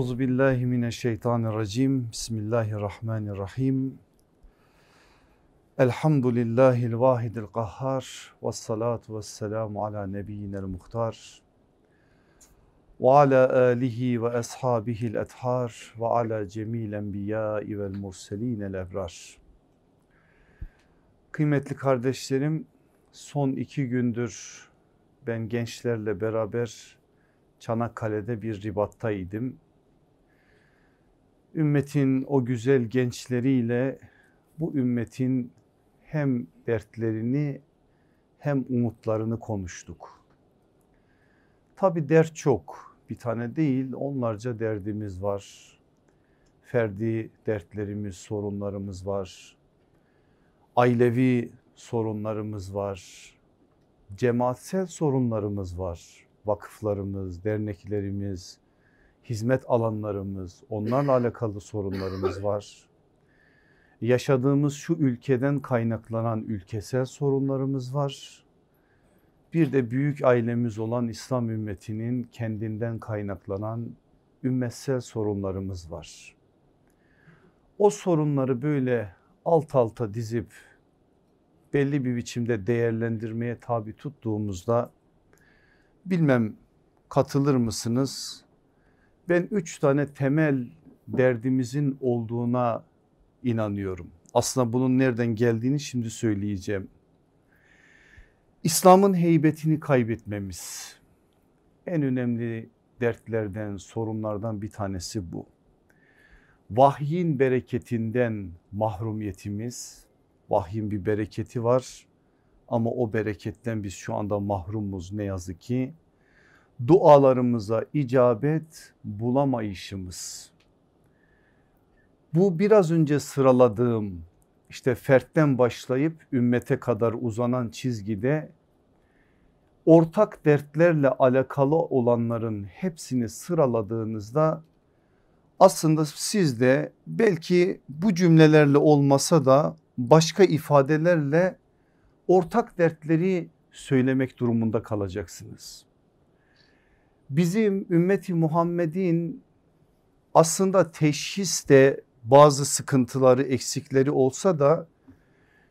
billahi mineşşeytanirracim. Bismillahirrahmanirrahim. Elhamdülillahil vahidil kahhar. Ve salatu ve selamu ala nebiyyinel muhtar. Ve ala alihi ve ashabihil ethar. Ve ala cemil enbiyai vel murselinel ebrar. Kıymetli kardeşlerim son iki gündür ben gençlerle beraber Çanakkale'de bir ribattaydım. Ümmetin o güzel gençleriyle bu ümmetin hem dertlerini hem umutlarını konuştuk. Tabi dert çok bir tane değil onlarca derdimiz var. Ferdi dertlerimiz sorunlarımız var. Ailevi sorunlarımız var. Cemaatsel sorunlarımız var vakıflarımız, derneklerimiz, hizmet alanlarımız, onlarla alakalı sorunlarımız var. Yaşadığımız şu ülkeden kaynaklanan ülkesel sorunlarımız var. Bir de büyük ailemiz olan İslam ümmetinin kendinden kaynaklanan ümmetsel sorunlarımız var. O sorunları böyle alt alta dizip belli bir biçimde değerlendirmeye tabi tuttuğumuzda Bilmem katılır mısınız? Ben üç tane temel derdimizin olduğuna inanıyorum. Aslında bunun nereden geldiğini şimdi söyleyeceğim. İslam'ın heybetini kaybetmemiz en önemli dertlerden sorunlardan bir tanesi bu. Vahyin bereketinden mahrumiyetimiz vahyin bir bereketi var ama o bereketten biz şu anda mahrumuz ne yazık ki. Dualarımıza icabet bulamayışımız. Bu biraz önce sıraladığım işte fertten başlayıp ümmete kadar uzanan çizgide ortak dertlerle alakalı olanların hepsini sıraladığınızda aslında siz de belki bu cümlelerle olmasa da başka ifadelerle ortak dertleri söylemek durumunda kalacaksınız. Bizim ümmeti Muhammed'in aslında teşhiste bazı sıkıntıları eksikleri olsa da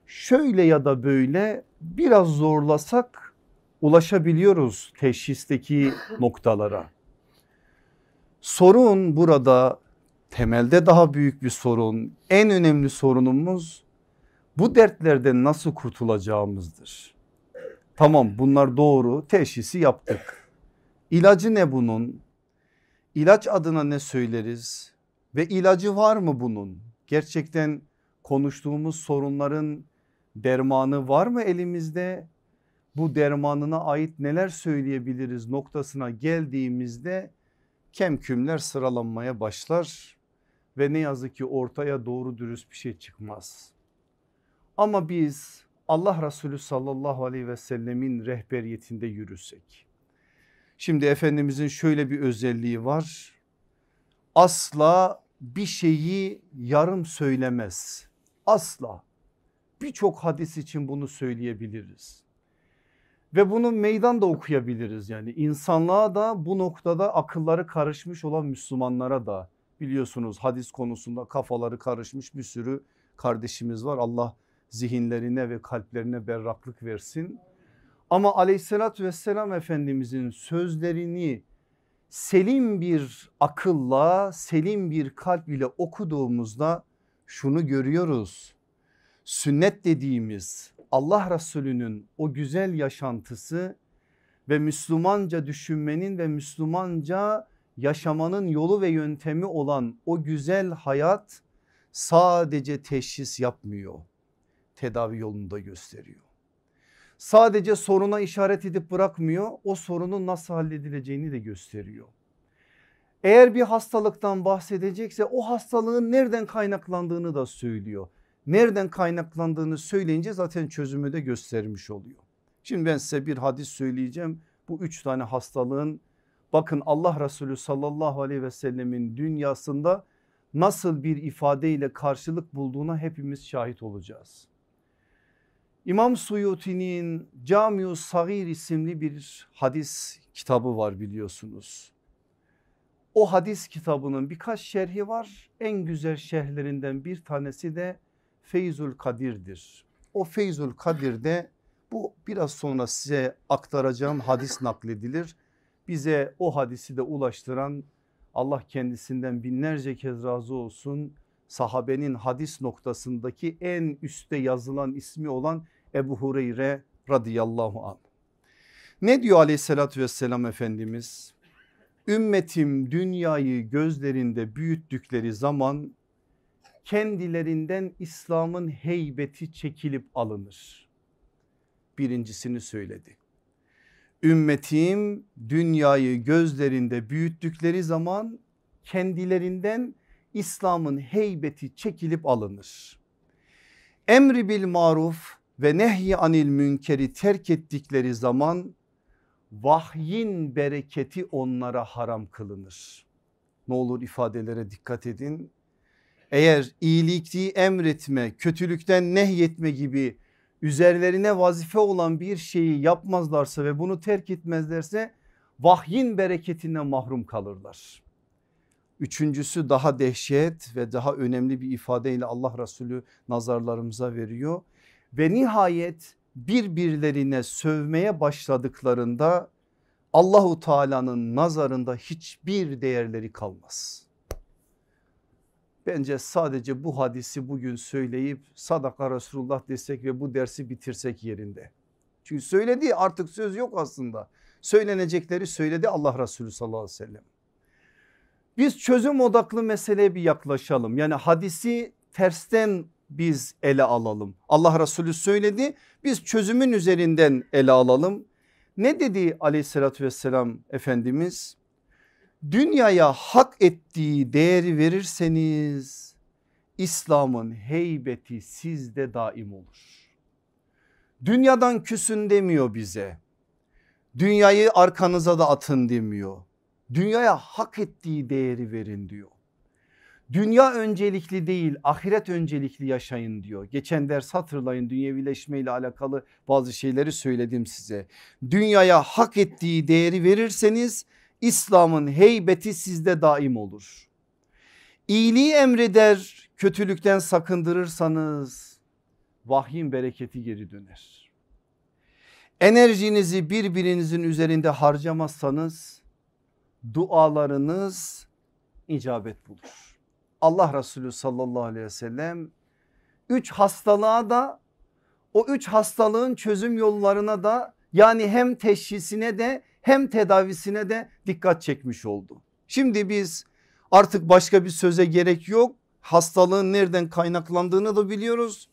şöyle ya da böyle biraz zorlasak ulaşabiliyoruz teşhisteki noktalara. Sorun burada temelde daha büyük bir sorun. En önemli sorunumuz bu dertlerden nasıl kurtulacağımızdır. Tamam bunlar doğru teşhisi yaptık. İlacı ne bunun? İlaç adına ne söyleriz? Ve ilacı var mı bunun? Gerçekten konuştuğumuz sorunların dermanı var mı elimizde? Bu dermanına ait neler söyleyebiliriz noktasına geldiğimizde kemkümler sıralanmaya başlar ve ne yazık ki ortaya doğru dürüst bir şey çıkmaz. Ama biz Allah Resulü sallallahu aleyhi ve sellemin rehberiyetinde yürüsek. Şimdi Efendimizin şöyle bir özelliği var. Asla bir şeyi yarım söylemez. Asla. Birçok hadis için bunu söyleyebiliriz. Ve bunu meydanda okuyabiliriz yani insanlığa da bu noktada akılları karışmış olan Müslümanlara da biliyorsunuz hadis konusunda kafaları karışmış bir sürü kardeşimiz var. Allah zihinlerine ve kalplerine berraklık versin. Ama aleyhissalatü vesselam efendimizin sözlerini selim bir akılla selim bir kalp ile okuduğumuzda şunu görüyoruz. Sünnet dediğimiz Allah Resulü'nün o güzel yaşantısı ve Müslümanca düşünmenin ve Müslümanca yaşamanın yolu ve yöntemi olan o güzel hayat sadece teşhis yapmıyor tedavi yolunu da gösteriyor. Sadece soruna işaret edip bırakmıyor o sorunun nasıl halledileceğini de gösteriyor. Eğer bir hastalıktan bahsedecekse o hastalığın nereden kaynaklandığını da söylüyor. Nereden kaynaklandığını söyleyince zaten çözümü de göstermiş oluyor. Şimdi ben size bir hadis söyleyeceğim. Bu üç tane hastalığın bakın Allah Resulü sallallahu aleyhi ve sellemin dünyasında nasıl bir ifadeyle karşılık bulduğuna hepimiz şahit olacağız. İmam Suyuti'nin Camiu Sagir isimli bir hadis kitabı var biliyorsunuz. O hadis kitabının birkaç şerhi var. En güzel şerhlerinden bir tanesi de Feyzul Kadir'dir. O Feyzul Kadir'de bu biraz sonra size aktaracağım hadis nakledilir. Bize o hadisi de ulaştıran Allah kendisinden binlerce kez razı olsun. Sahabenin hadis noktasındaki en üstte yazılan ismi olan Ebu Hureyre radıyallahu anh. Ne diyor aleyhissalatü vesselam Efendimiz? Ümmetim dünyayı gözlerinde büyüttükleri zaman kendilerinden İslam'ın heybeti çekilip alınır. Birincisini söyledi. Ümmetim dünyayı gözlerinde büyüttükleri zaman kendilerinden İslam'ın heybeti çekilip alınır. Emri bil maruf ve nehy anil münkeri terk ettikleri zaman vahyin bereketi onlara haram kılınır. Ne olur ifadelere dikkat edin. Eğer iyilikliği emretme, kötülükten nehyetme gibi üzerlerine vazife olan bir şeyi yapmazlarsa ve bunu terk etmezlerse vahyin bereketinden mahrum kalırlar. Üçüncüsü daha dehşet ve daha önemli bir ifadeyle Allah Resulü nazarlarımıza veriyor. Ve nihayet birbirlerine sövmeye başladıklarında Allahu Teala'nın nazarında hiçbir değerleri kalmaz. Bence sadece bu hadisi bugün söyleyip sadaka Resulullah desek ve bu dersi bitirsek yerinde. Çünkü söyledi artık söz yok aslında. Söylenecekleri söyledi Allah Resulü sallallahu aleyhi ve sellem. Biz çözüm odaklı meseleye bir yaklaşalım. Yani hadisi tersten biz ele alalım. Allah Resulü söyledi biz çözümün üzerinden ele alalım. Ne dedi aleyhissalatü vesselam Efendimiz? Dünyaya hak ettiği değeri verirseniz İslam'ın heybeti sizde daim olur. Dünyadan küsün demiyor bize. Dünyayı arkanıza da atın demiyor. Dünyaya hak ettiği değeri verin diyor. Dünya öncelikli değil ahiret öncelikli yaşayın diyor. Geçen ders hatırlayın dünyevileşme ile alakalı bazı şeyleri söyledim size. Dünyaya hak ettiği değeri verirseniz İslam'ın heybeti sizde daim olur. İyiliği emreder kötülükten sakındırırsanız vahyin bereketi geri döner. Enerjinizi birbirinizin üzerinde harcamazsanız dualarınız icabet bulur. Allah Resulü sallallahu aleyhi ve sellem üç hastalığa da o üç hastalığın çözüm yollarına da yani hem teşhisine de hem tedavisine de dikkat çekmiş oldu. Şimdi biz artık başka bir söze gerek yok. Hastalığın nereden kaynaklandığını da biliyoruz.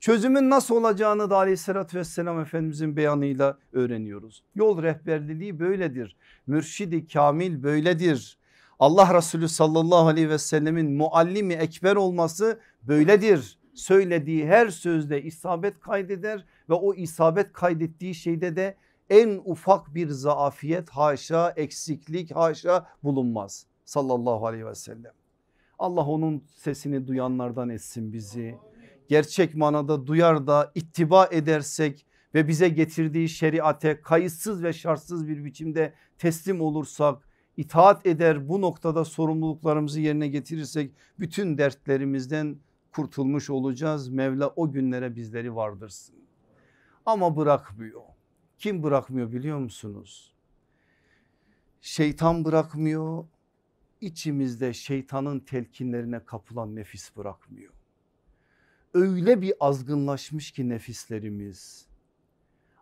Çözümün nasıl olacağını da aleyhissalatü vesselam Efendimizin beyanıyla öğreniyoruz. Yol rehberliliği böyledir. Mürşidi kamil böyledir. Allah Resulü sallallahu aleyhi ve sellemin muallimi ekber olması böyledir. Söylediği her sözde isabet kaydeder ve o isabet kaydettiği şeyde de en ufak bir zaafiyet haşa eksiklik haşa bulunmaz sallallahu aleyhi ve sellem. Allah onun sesini duyanlardan etsin bizi. Gerçek manada duyar da ittiba edersek ve bize getirdiği şeriate kayıtsız ve şartsız bir biçimde teslim olursak itaat eder bu noktada sorumluluklarımızı yerine getirirsek bütün dertlerimizden kurtulmuş olacağız. Mevla o günlere bizleri vardırsın. Ama bırakmıyor. Kim bırakmıyor biliyor musunuz? Şeytan bırakmıyor. İçimizde şeytanın telkinlerine kapılan nefis bırakmıyor. Öyle bir azgınlaşmış ki nefislerimiz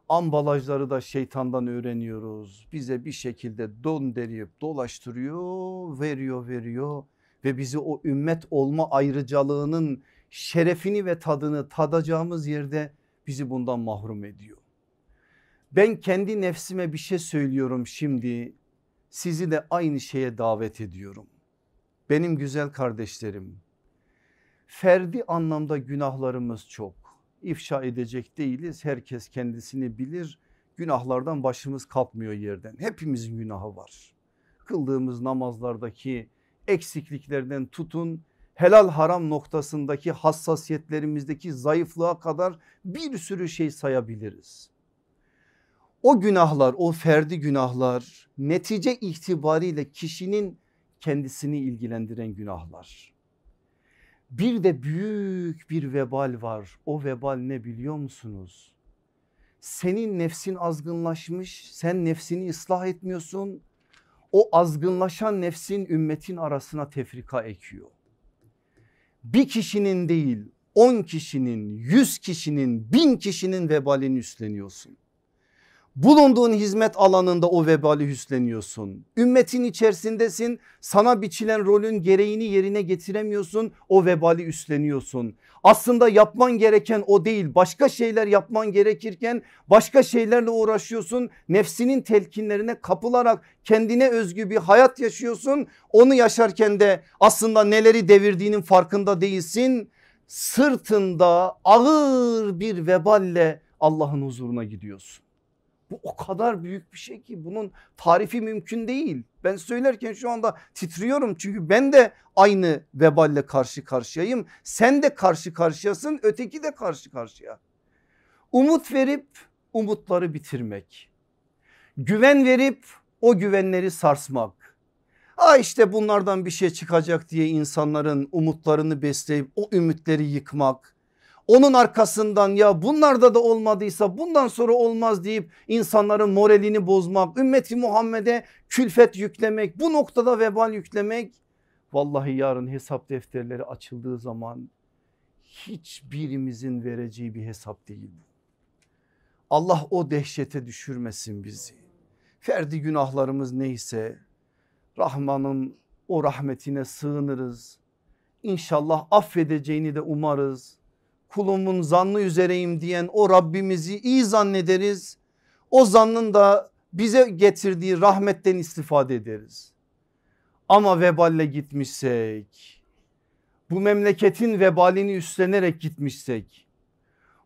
ambalajları da şeytandan öğreniyoruz. Bize bir şekilde don deriyip dolaştırıyor veriyor veriyor ve bizi o ümmet olma ayrıcalığının şerefini ve tadını tadacağımız yerde bizi bundan mahrum ediyor. Ben kendi nefsime bir şey söylüyorum şimdi sizi de aynı şeye davet ediyorum. Benim güzel kardeşlerim ferdi anlamda günahlarımız çok ifşa edecek değiliz. Herkes kendisini bilir. Günahlardan başımız kalkmıyor yerden. Hepimizin günahı var. Kıldığımız namazlardaki eksikliklerden tutun helal haram noktasındaki hassasiyetlerimizdeki zayıflığa kadar bir sürü şey sayabiliriz. O günahlar o ferdi günahlar netice itibariyle kişinin kendisini ilgilendiren günahlar. Bir de büyük bir vebal var. O vebal ne biliyor musunuz? Senin nefsin azgınlaşmış, sen nefsini ıslah etmiyorsun. O azgınlaşan nefsin ümmetin arasına tefrika ekiyor. Bir kişinin değil on kişinin, yüz kişinin, bin kişinin vebalini üstleniyorsun. Bulunduğun hizmet alanında o vebali üstleniyorsun. Ümmetin içerisindesin sana biçilen rolün gereğini yerine getiremiyorsun o vebali üstleniyorsun. Aslında yapman gereken o değil başka şeyler yapman gerekirken başka şeylerle uğraşıyorsun. Nefsinin telkinlerine kapılarak kendine özgü bir hayat yaşıyorsun. Onu yaşarken de aslında neleri devirdiğinin farkında değilsin. Sırtında ağır bir veballe Allah'ın huzuruna gidiyorsun. Bu o kadar büyük bir şey ki bunun tarifi mümkün değil. Ben söylerken şu anda titriyorum çünkü ben de aynı veballe karşı karşıyayım. Sen de karşı karşıyasın öteki de karşı karşıya. Umut verip umutları bitirmek. Güven verip o güvenleri sarsmak. Ha işte bunlardan bir şey çıkacak diye insanların umutlarını besleyip o ümitleri yıkmak onun arkasından ya bunlarda da olmadıysa bundan sonra olmaz deyip insanların moralini bozmak, ümmeti Muhammed'e külfet yüklemek, bu noktada vebal yüklemek. Vallahi yarın hesap defterleri açıldığı zaman hiçbirimizin vereceği bir hesap değil. Allah o dehşete düşürmesin bizi. Ferdi günahlarımız neyse Rahman'ın o rahmetine sığınırız. İnşallah affedeceğini de umarız kulumun zannı üzereyim diyen o Rabbimizi iyi zannederiz. O zannın da bize getirdiği rahmetten istifade ederiz. Ama veballe gitmişsek bu memleketin vebalini üstlenerek gitmişsek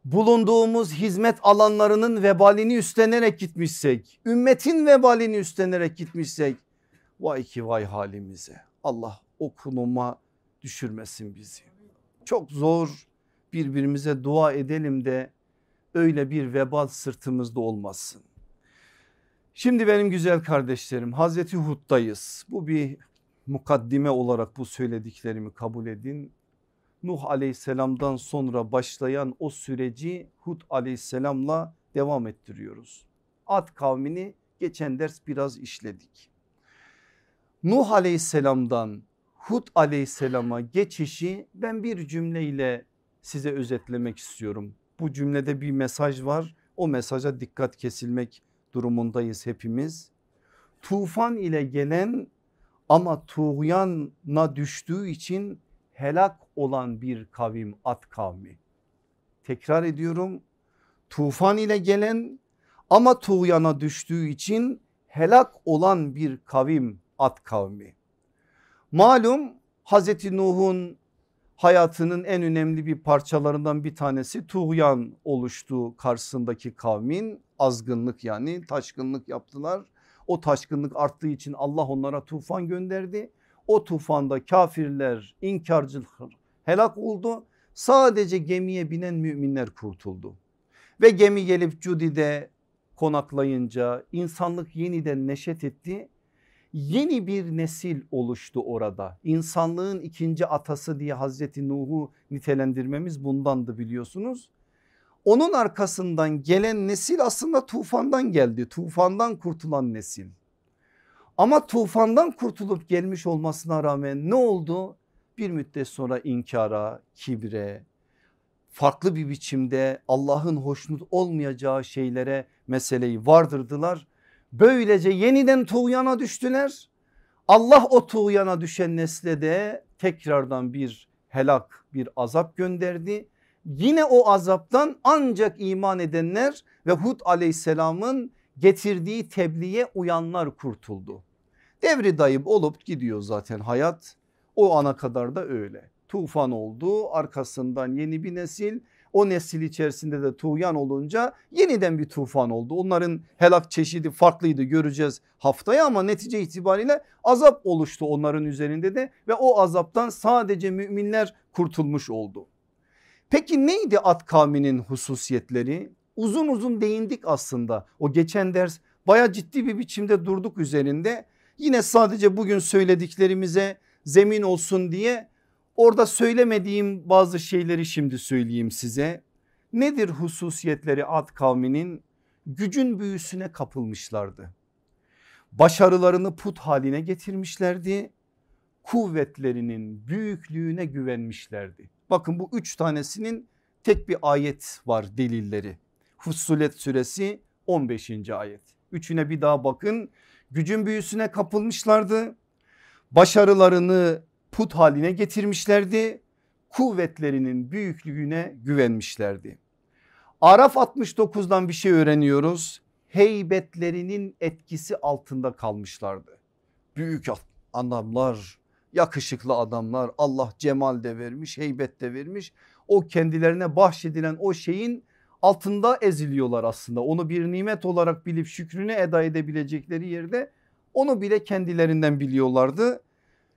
bulunduğumuz hizmet alanlarının vebalini üstlenerek gitmişsek ümmetin vebalini üstlenerek gitmişsek vay ki vay halimize Allah o düşürmesin bizi. Çok zor birbirimize dua edelim de öyle bir vebal sırtımızda olmasın. Şimdi benim güzel kardeşlerim Hazreti Hud'dayız. Bu bir mukaddime olarak bu söylediklerimi kabul edin. Nuh aleyhisselamdan sonra başlayan o süreci Hud aleyhisselamla devam ettiriyoruz. Ad kavmini geçen ders biraz işledik. Nuh aleyhisselamdan Hud aleyhisselama geçişi ben bir cümleyle size özetlemek istiyorum. Bu cümlede bir mesaj var. O mesaja dikkat kesilmek durumundayız hepimiz. Tufan ile gelen ama tuğyana düştüğü için helak olan bir kavim at kavmi. Tekrar ediyorum tufan ile gelen ama tuğyana düştüğü için helak olan bir kavim at kavmi. Malum Hazreti Nuh'un hayatının en önemli bir parçalarından bir tanesi tuğyan oluştu karşısındaki kavmin azgınlık yani taşkınlık yaptılar. O taşkınlık arttığı için Allah onlara tufan gönderdi. O tufanda kafirler inkarcılık helak oldu. Sadece gemiye binen müminler kurtuldu. Ve gemi gelip Cudi'de konaklayınca insanlık yeniden neşet etti yeni bir nesil oluştu orada. İnsanlığın ikinci atası diye Hazreti Nuh'u nitelendirmemiz bundandı biliyorsunuz. Onun arkasından gelen nesil aslında tufandan geldi. Tufandan kurtulan nesil. Ama tufandan kurtulup gelmiş olmasına rağmen ne oldu? Bir müddet sonra inkara, kibre, farklı bir biçimde Allah'ın hoşnut olmayacağı şeylere meseleyi vardırdılar Böylece yeniden tuğyana düştüler. Allah o tuğyana düşen nesle de tekrardan bir helak bir azap gönderdi. Yine o azaptan ancak iman edenler ve Hud aleyhisselamın getirdiği tebliğe uyanlar kurtuldu. Devri dayıp olup gidiyor zaten hayat o ana kadar da öyle. Tufan oldu arkasından yeni bir nesil o nesil içerisinde de tuğyan olunca yeniden bir tufan oldu. Onların helak çeşidi farklıydı göreceğiz haftaya ama netice itibariyle azap oluştu onların üzerinde de ve o azaptan sadece müminler kurtulmuş oldu. Peki neydi At kavminin hususiyetleri? Uzun uzun değindik aslında o geçen ders baya ciddi bir biçimde durduk üzerinde. Yine sadece bugün söylediklerimize zemin olsun diye orada söylemediğim bazı şeyleri şimdi söyleyeyim size. Nedir hususiyetleri Ad kavminin? Gücün büyüsüne kapılmışlardı. Başarılarını put haline getirmişlerdi. Kuvvetlerinin büyüklüğüne güvenmişlerdi. Bakın bu üç tanesinin tek bir ayet var delilleri. Fussilet suresi 15. ayet. Üçüne bir daha bakın. Gücün büyüsüne kapılmışlardı. Başarılarını put haline getirmişlerdi. Kuvvetlerinin büyüklüğüne güvenmişlerdi. Araf 69'dan bir şey öğreniyoruz. Heybetlerinin etkisi altında kalmışlardı. Büyük adamlar, yakışıklı adamlar Allah cemal de vermiş, heybet de vermiş. O kendilerine bahşedilen o şeyin altında eziliyorlar aslında. Onu bir nimet olarak bilip şükrünü eda edebilecekleri yerde onu bile kendilerinden biliyorlardı.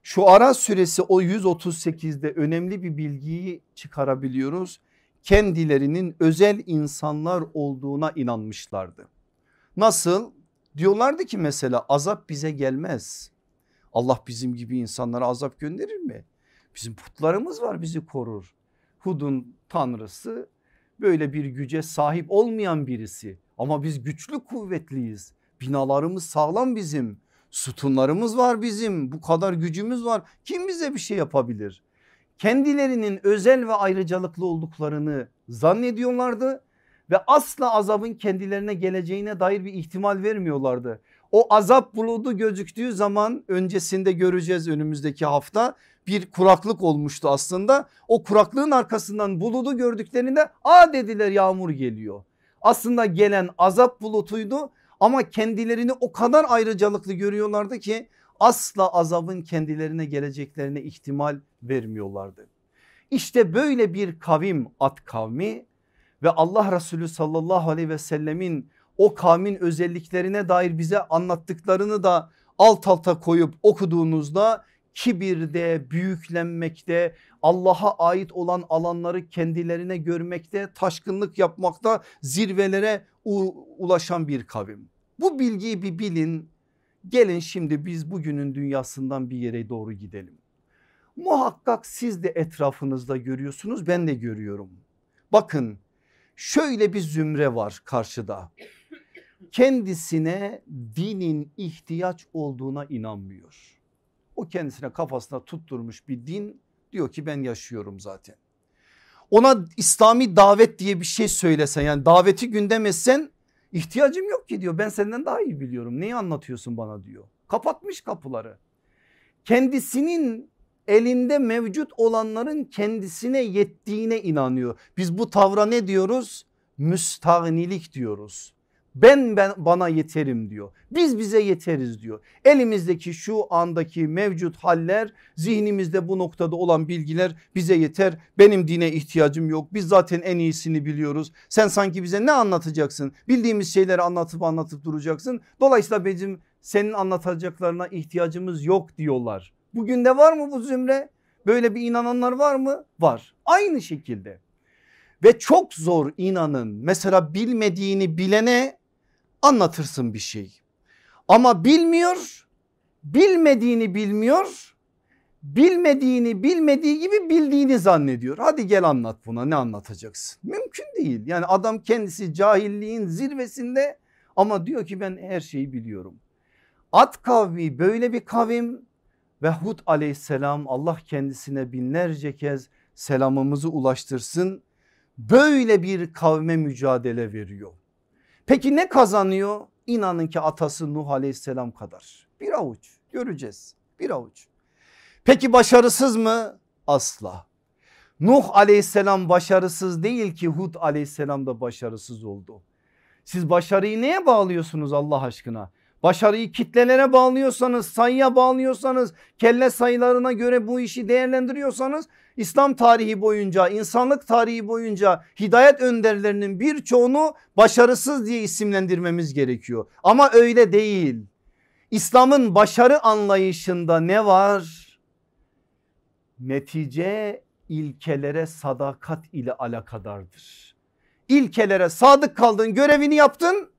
Şu ara süresi o 138'de önemli bir bilgiyi çıkarabiliyoruz. Kendilerinin özel insanlar olduğuna inanmışlardı. Nasıl? Diyorlardı ki mesela azap bize gelmez. Allah bizim gibi insanlara azap gönderir mi? Bizim putlarımız var bizi korur. Hud'un tanrısı böyle bir güce sahip olmayan birisi ama biz güçlü kuvvetliyiz. Binalarımız sağlam bizim. Sütunlarımız var bizim bu kadar gücümüz var kim bize bir şey yapabilir? Kendilerinin özel ve ayrıcalıklı olduklarını zannediyorlardı ve asla azabın kendilerine geleceğine dair bir ihtimal vermiyorlardı. O azap buludu gözüktüğü zaman öncesinde göreceğiz önümüzdeki hafta bir kuraklık olmuştu aslında. O kuraklığın arkasından buludu gördüklerinde a dediler yağmur geliyor. Aslında gelen azap bulutuydu ama kendilerini o kadar ayrıcalıklı görüyorlardı ki asla azabın kendilerine geleceklerine ihtimal vermiyorlardı. İşte böyle bir kavim at kavmi ve Allah Resulü sallallahu aleyhi ve sellemin o kavmin özelliklerine dair bize anlattıklarını da alt alta koyup okuduğunuzda kibirde, büyüklenmekte, Allah'a ait olan alanları kendilerine görmekte, taşkınlık yapmakta zirvelere ulaşan bir kavim. Bu bilgiyi bir bilin. Gelin şimdi biz bugünün dünyasından bir yere doğru gidelim. Muhakkak siz de etrafınızda görüyorsunuz ben de görüyorum. Bakın şöyle bir zümre var karşıda. Kendisine dinin ihtiyaç olduğuna inanmıyor. O kendisine kafasına tutturmuş bir din diyor ki ben yaşıyorum zaten. Ona İslami davet diye bir şey söylesen yani daveti gündem etsen ihtiyacım yok ki diyor ben senden daha iyi biliyorum neyi anlatıyorsun bana diyor. Kapatmış kapıları. Kendisinin elinde mevcut olanların kendisine yettiğine inanıyor. Biz bu tavra ne diyoruz? Müstahnilik diyoruz. Ben ben bana yeterim diyor. Biz bize yeteriz diyor. Elimizdeki şu andaki mevcut haller zihnimizde bu noktada olan bilgiler bize yeter. Benim dine ihtiyacım yok. Biz zaten en iyisini biliyoruz. Sen sanki bize ne anlatacaksın? Bildiğimiz şeyleri anlatıp anlatıp duracaksın. Dolayısıyla bizim senin anlatacaklarına ihtiyacımız yok diyorlar. Bugün de var mı bu zümre? Böyle bir inananlar var mı? Var. Aynı şekilde. Ve çok zor inanın mesela bilmediğini bilene anlatırsın bir şey. Ama bilmiyor, bilmediğini bilmiyor, bilmediğini bilmediği gibi bildiğini zannediyor. Hadi gel anlat buna ne anlatacaksın? Mümkün değil. Yani adam kendisi cahilliğin zirvesinde ama diyor ki ben her şeyi biliyorum. At kavmi böyle bir kavim ve Hud aleyhisselam Allah kendisine binlerce kez selamımızı ulaştırsın. Böyle bir kavme mücadele veriyor. Peki ne kazanıyor? İnanın ki atası Nuh aleyhisselam kadar. Bir avuç göreceğiz bir avuç. Peki başarısız mı? Asla. Nuh aleyhisselam başarısız değil ki Hud aleyhisselam da başarısız oldu. Siz başarıyı neye bağlıyorsunuz Allah aşkına? Başarıyı kitlelere bağlıyorsanız sayıya bağlıyorsanız kelle sayılarına göre bu işi değerlendiriyorsanız İslam tarihi boyunca insanlık tarihi boyunca hidayet önderlerinin birçoğunu başarısız diye isimlendirmemiz gerekiyor. Ama öyle değil. İslam'ın başarı anlayışında ne var? Netice ilkelere sadakat ile alakadardır. İlkelere sadık kaldın görevini yaptın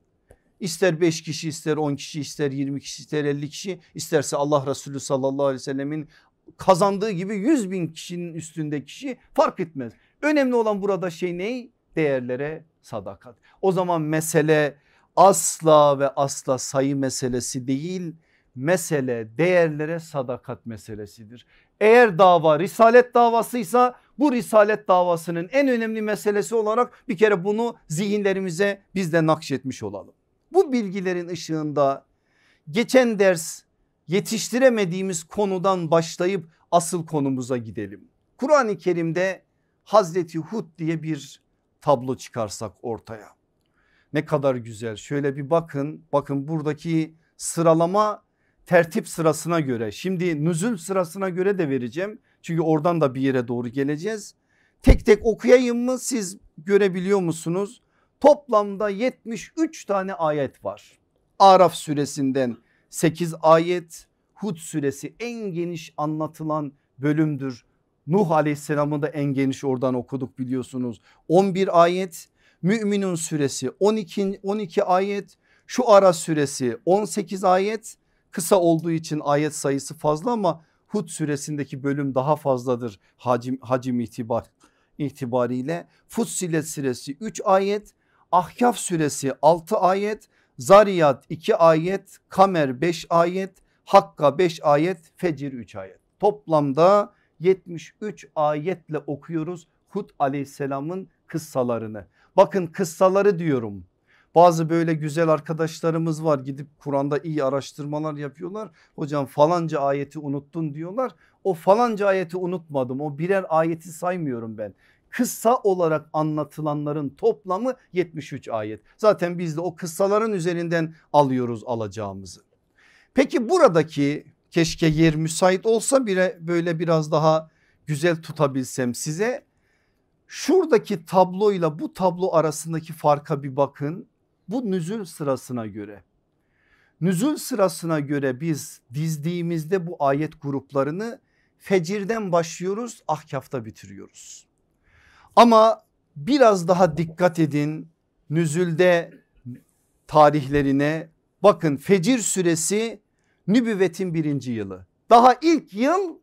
İster 5 kişi ister 10 kişi ister 20 kişi ister 50 kişi isterse Allah Resulü sallallahu aleyhi ve sellemin kazandığı gibi 100 bin kişinin üstünde kişi fark etmez. Önemli olan burada şey ne? Değerlere sadakat. O zaman mesele asla ve asla sayı meselesi değil mesele değerlere sadakat meselesidir. Eğer dava risalet davasıysa bu risalet davasının en önemli meselesi olarak bir kere bunu zihinlerimize biz de nakşetmiş olalım. Bu bilgilerin ışığında geçen ders yetiştiremediğimiz konudan başlayıp asıl konumuza gidelim. Kur'an-ı Kerim'de Hazreti Hud diye bir tablo çıkarsak ortaya. Ne kadar güzel şöyle bir bakın bakın buradaki sıralama tertip sırasına göre şimdi nüzül sırasına göre de vereceğim. Çünkü oradan da bir yere doğru geleceğiz. Tek tek okuyayım mı siz görebiliyor musunuz? Toplamda 73 tane ayet var. Araf suresinden 8 ayet Hud suresi en geniş anlatılan bölümdür. Nuh aleyhisselamı da en geniş oradan okuduk biliyorsunuz. 11 ayet Müminun suresi 12, 12 ayet şu ara suresi 18 ayet kısa olduğu için ayet sayısı fazla ama Hud suresindeki bölüm daha fazladır hacim, hacim itibar, itibariyle. Fussilet suresi 3 ayet Ahkaf suresi 6 ayet Zariyat 2 ayet Kamer 5 ayet Hakka 5 ayet Fecir 3 ayet. Toplamda 73 ayetle okuyoruz Hud aleyhisselamın kıssalarını. Bakın kıssaları diyorum. Bazı böyle güzel arkadaşlarımız var gidip Kur'an'da iyi araştırmalar yapıyorlar. Hocam falanca ayeti unuttun diyorlar. O falanca ayeti unutmadım o birer ayeti saymıyorum ben. Kıssa olarak anlatılanların toplamı 73 ayet. Zaten biz de o kıssaların üzerinden alıyoruz alacağımızı. Peki buradaki keşke yer müsait olsa bile böyle biraz daha güzel tutabilsem size. Şuradaki tabloyla bu tablo arasındaki farka bir bakın. Bu nüzül sırasına göre. Nüzül sırasına göre biz dizdiğimizde bu ayet gruplarını fecirden başlıyoruz ahkafta bitiriyoruz. Ama biraz daha dikkat edin nüzülde tarihlerine bakın fecir süresi nübüvvetin birinci yılı. Daha ilk yıl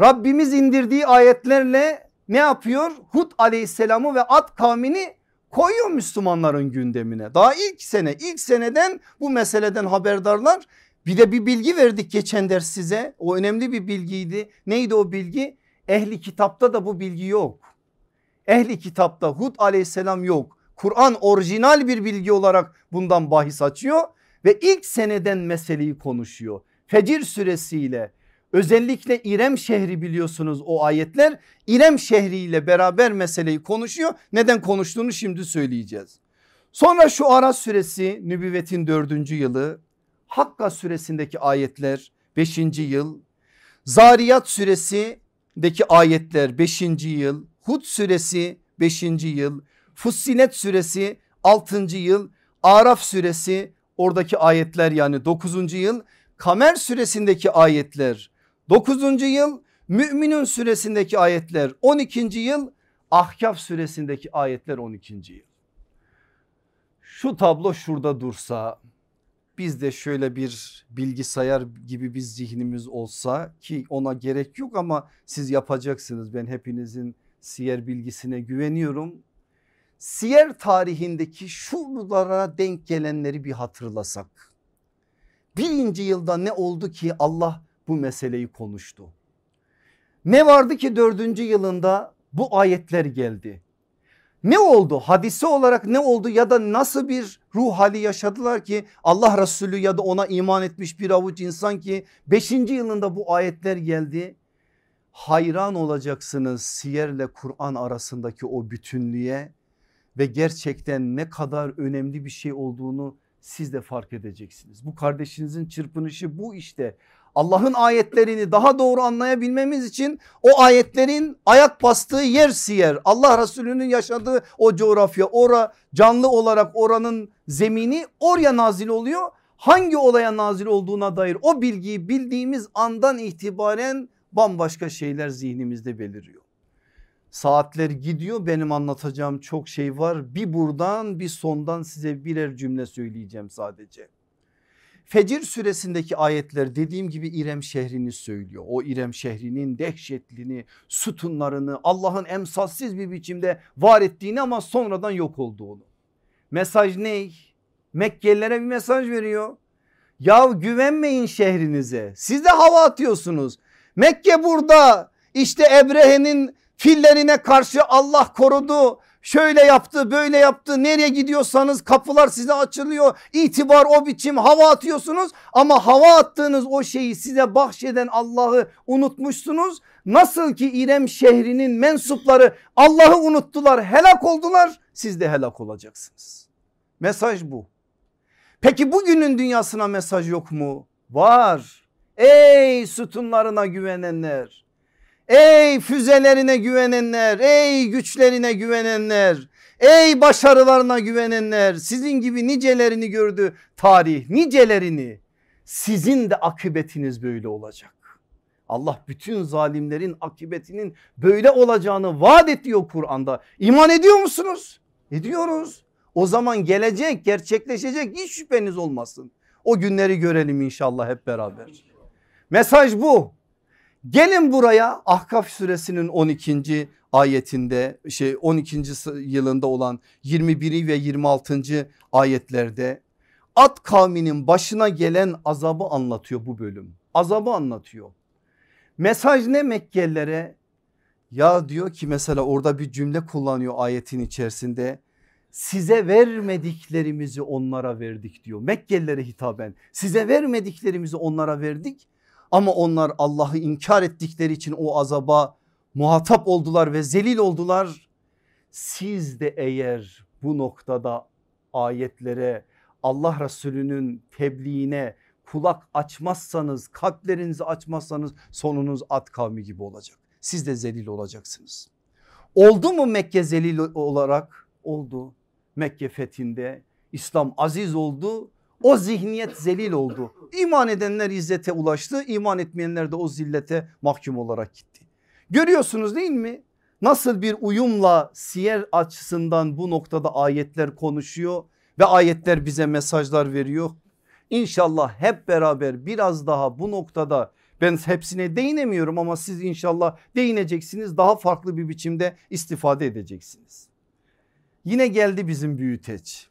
Rabbimiz indirdiği ayetlerle ne yapıyor? Hud aleyhisselamı ve Ad kavmini koyuyor Müslümanların gündemine. Daha ilk sene ilk seneden bu meseleden haberdarlar. Bir de bir bilgi verdik geçen ders size. O önemli bir bilgiydi. Neydi o bilgi? Ehli kitapta da bu bilgi yok. Ehli kitapta Hud aleyhisselam yok. Kur'an orijinal bir bilgi olarak bundan bahis açıyor ve ilk seneden meseleyi konuşuyor. Fecir suresiyle özellikle İrem şehri biliyorsunuz o ayetler İrem şehriyle beraber meseleyi konuşuyor. Neden konuştuğunu şimdi söyleyeceğiz. Sonra şu Ara suresi nübüvvetin dördüncü yılı Hakka suresindeki ayetler beşinci yıl Zariyat suresindeki ayetler beşinci yıl Hud suresi beşinci yıl Fussilet suresi altıncı yıl Araf suresi oradaki ayetler yani dokuzuncu yıl Kamer suresindeki ayetler 9. yıl Müminun suresindeki ayetler 12. yıl Ahkaf suresindeki ayetler 12. yıl. Şu tablo şurada dursa biz de şöyle bir bilgisayar gibi bir zihnimiz olsa ki ona gerek yok ama siz yapacaksınız. Ben hepinizin siyer bilgisine güveniyorum. Siyer tarihindeki şuralara denk gelenleri bir hatırlasak. Birinci yılda ne oldu ki Allah bu meseleyi konuştu. Ne vardı ki dördüncü yılında bu ayetler geldi. Ne oldu hadise olarak ne oldu ya da nasıl bir ruh hali yaşadılar ki Allah Resulü ya da ona iman etmiş bir avuç insan ki beşinci yılında bu ayetler geldi. Hayran olacaksınız siyerle Kur'an arasındaki o bütünlüğe ve gerçekten ne kadar önemli bir şey olduğunu siz de fark edeceksiniz. Bu kardeşinizin çırpınışı bu işte. Allah'ın ayetlerini daha doğru anlayabilmemiz için o ayetlerin ayak bastığı yer siyer. Allah Resulü'nün yaşadığı o coğrafya ora canlı olarak oranın zemini oraya nazil oluyor. Hangi olaya nazil olduğuna dair o bilgiyi bildiğimiz andan itibaren bambaşka şeyler zihnimizde beliriyor. Saatler gidiyor benim anlatacağım çok şey var. Bir buradan bir sondan size birer cümle söyleyeceğim sadece. Fecir süresindeki ayetler dediğim gibi İrem şehrini söylüyor. O İrem şehrinin dehşetlini, sütunlarını Allah'ın emsalsiz bir biçimde var ettiğini ama sonradan yok olduğunu. Mesaj ne? Mekkelilere bir mesaj veriyor. Ya güvenmeyin şehrinize. Siz de hava atıyorsunuz. Mekke burada. İşte Ebrehe'nin fillerine karşı Allah korudu. Şöyle yaptı böyle yaptı nereye gidiyorsanız kapılar size açılıyor. İtibar o biçim hava atıyorsunuz ama hava attığınız o şeyi size bahşeden Allah'ı unutmuşsunuz. Nasıl ki İrem şehrinin mensupları Allah'ı unuttular helak oldular siz de helak olacaksınız. Mesaj bu. Peki bugünün dünyasına mesaj yok mu? Var. Ey sütunlarına güvenenler. Ey füzelerine güvenenler, ey güçlerine güvenenler, ey başarılarına güvenenler sizin gibi nicelerini gördü tarih nicelerini sizin de akıbetiniz böyle olacak. Allah bütün zalimlerin akıbetinin böyle olacağını vaat ediyor Kur'an'da. İman ediyor musunuz? Ediyoruz. O zaman gelecek gerçekleşecek hiç şüpheniz olmasın. O günleri görelim inşallah hep beraber. Mesaj bu. Gelin buraya Ahkaf suresinin 12. ayetinde şey 12. yılında olan 21. ve 26. ayetlerde At kavminin başına gelen azabı anlatıyor bu bölüm. Azabı anlatıyor. Mesaj ne Mekkelilere? Ya diyor ki mesela orada bir cümle kullanıyor ayetin içerisinde. Size vermediklerimizi onlara verdik diyor. Mekkelilere hitaben size vermediklerimizi onlara verdik ama onlar Allah'ı inkar ettikleri için o azaba muhatap oldular ve zelil oldular. Siz de eğer bu noktada ayetlere Allah Resulü'nün tebliğine kulak açmazsanız kalplerinizi açmazsanız sonunuz at kavmi gibi olacak. Siz de zelil olacaksınız. Oldu mu Mekke zelil olarak? Oldu. Mekke fethinde İslam aziz oldu o zihniyet zelil oldu. İman edenler izzete ulaştı. iman etmeyenler de o zillete mahkum olarak gitti. Görüyorsunuz değil mi? Nasıl bir uyumla siyer açısından bu noktada ayetler konuşuyor ve ayetler bize mesajlar veriyor. İnşallah hep beraber biraz daha bu noktada ben hepsine değinemiyorum ama siz inşallah değineceksiniz daha farklı bir biçimde istifade edeceksiniz. Yine geldi bizim büyüteç.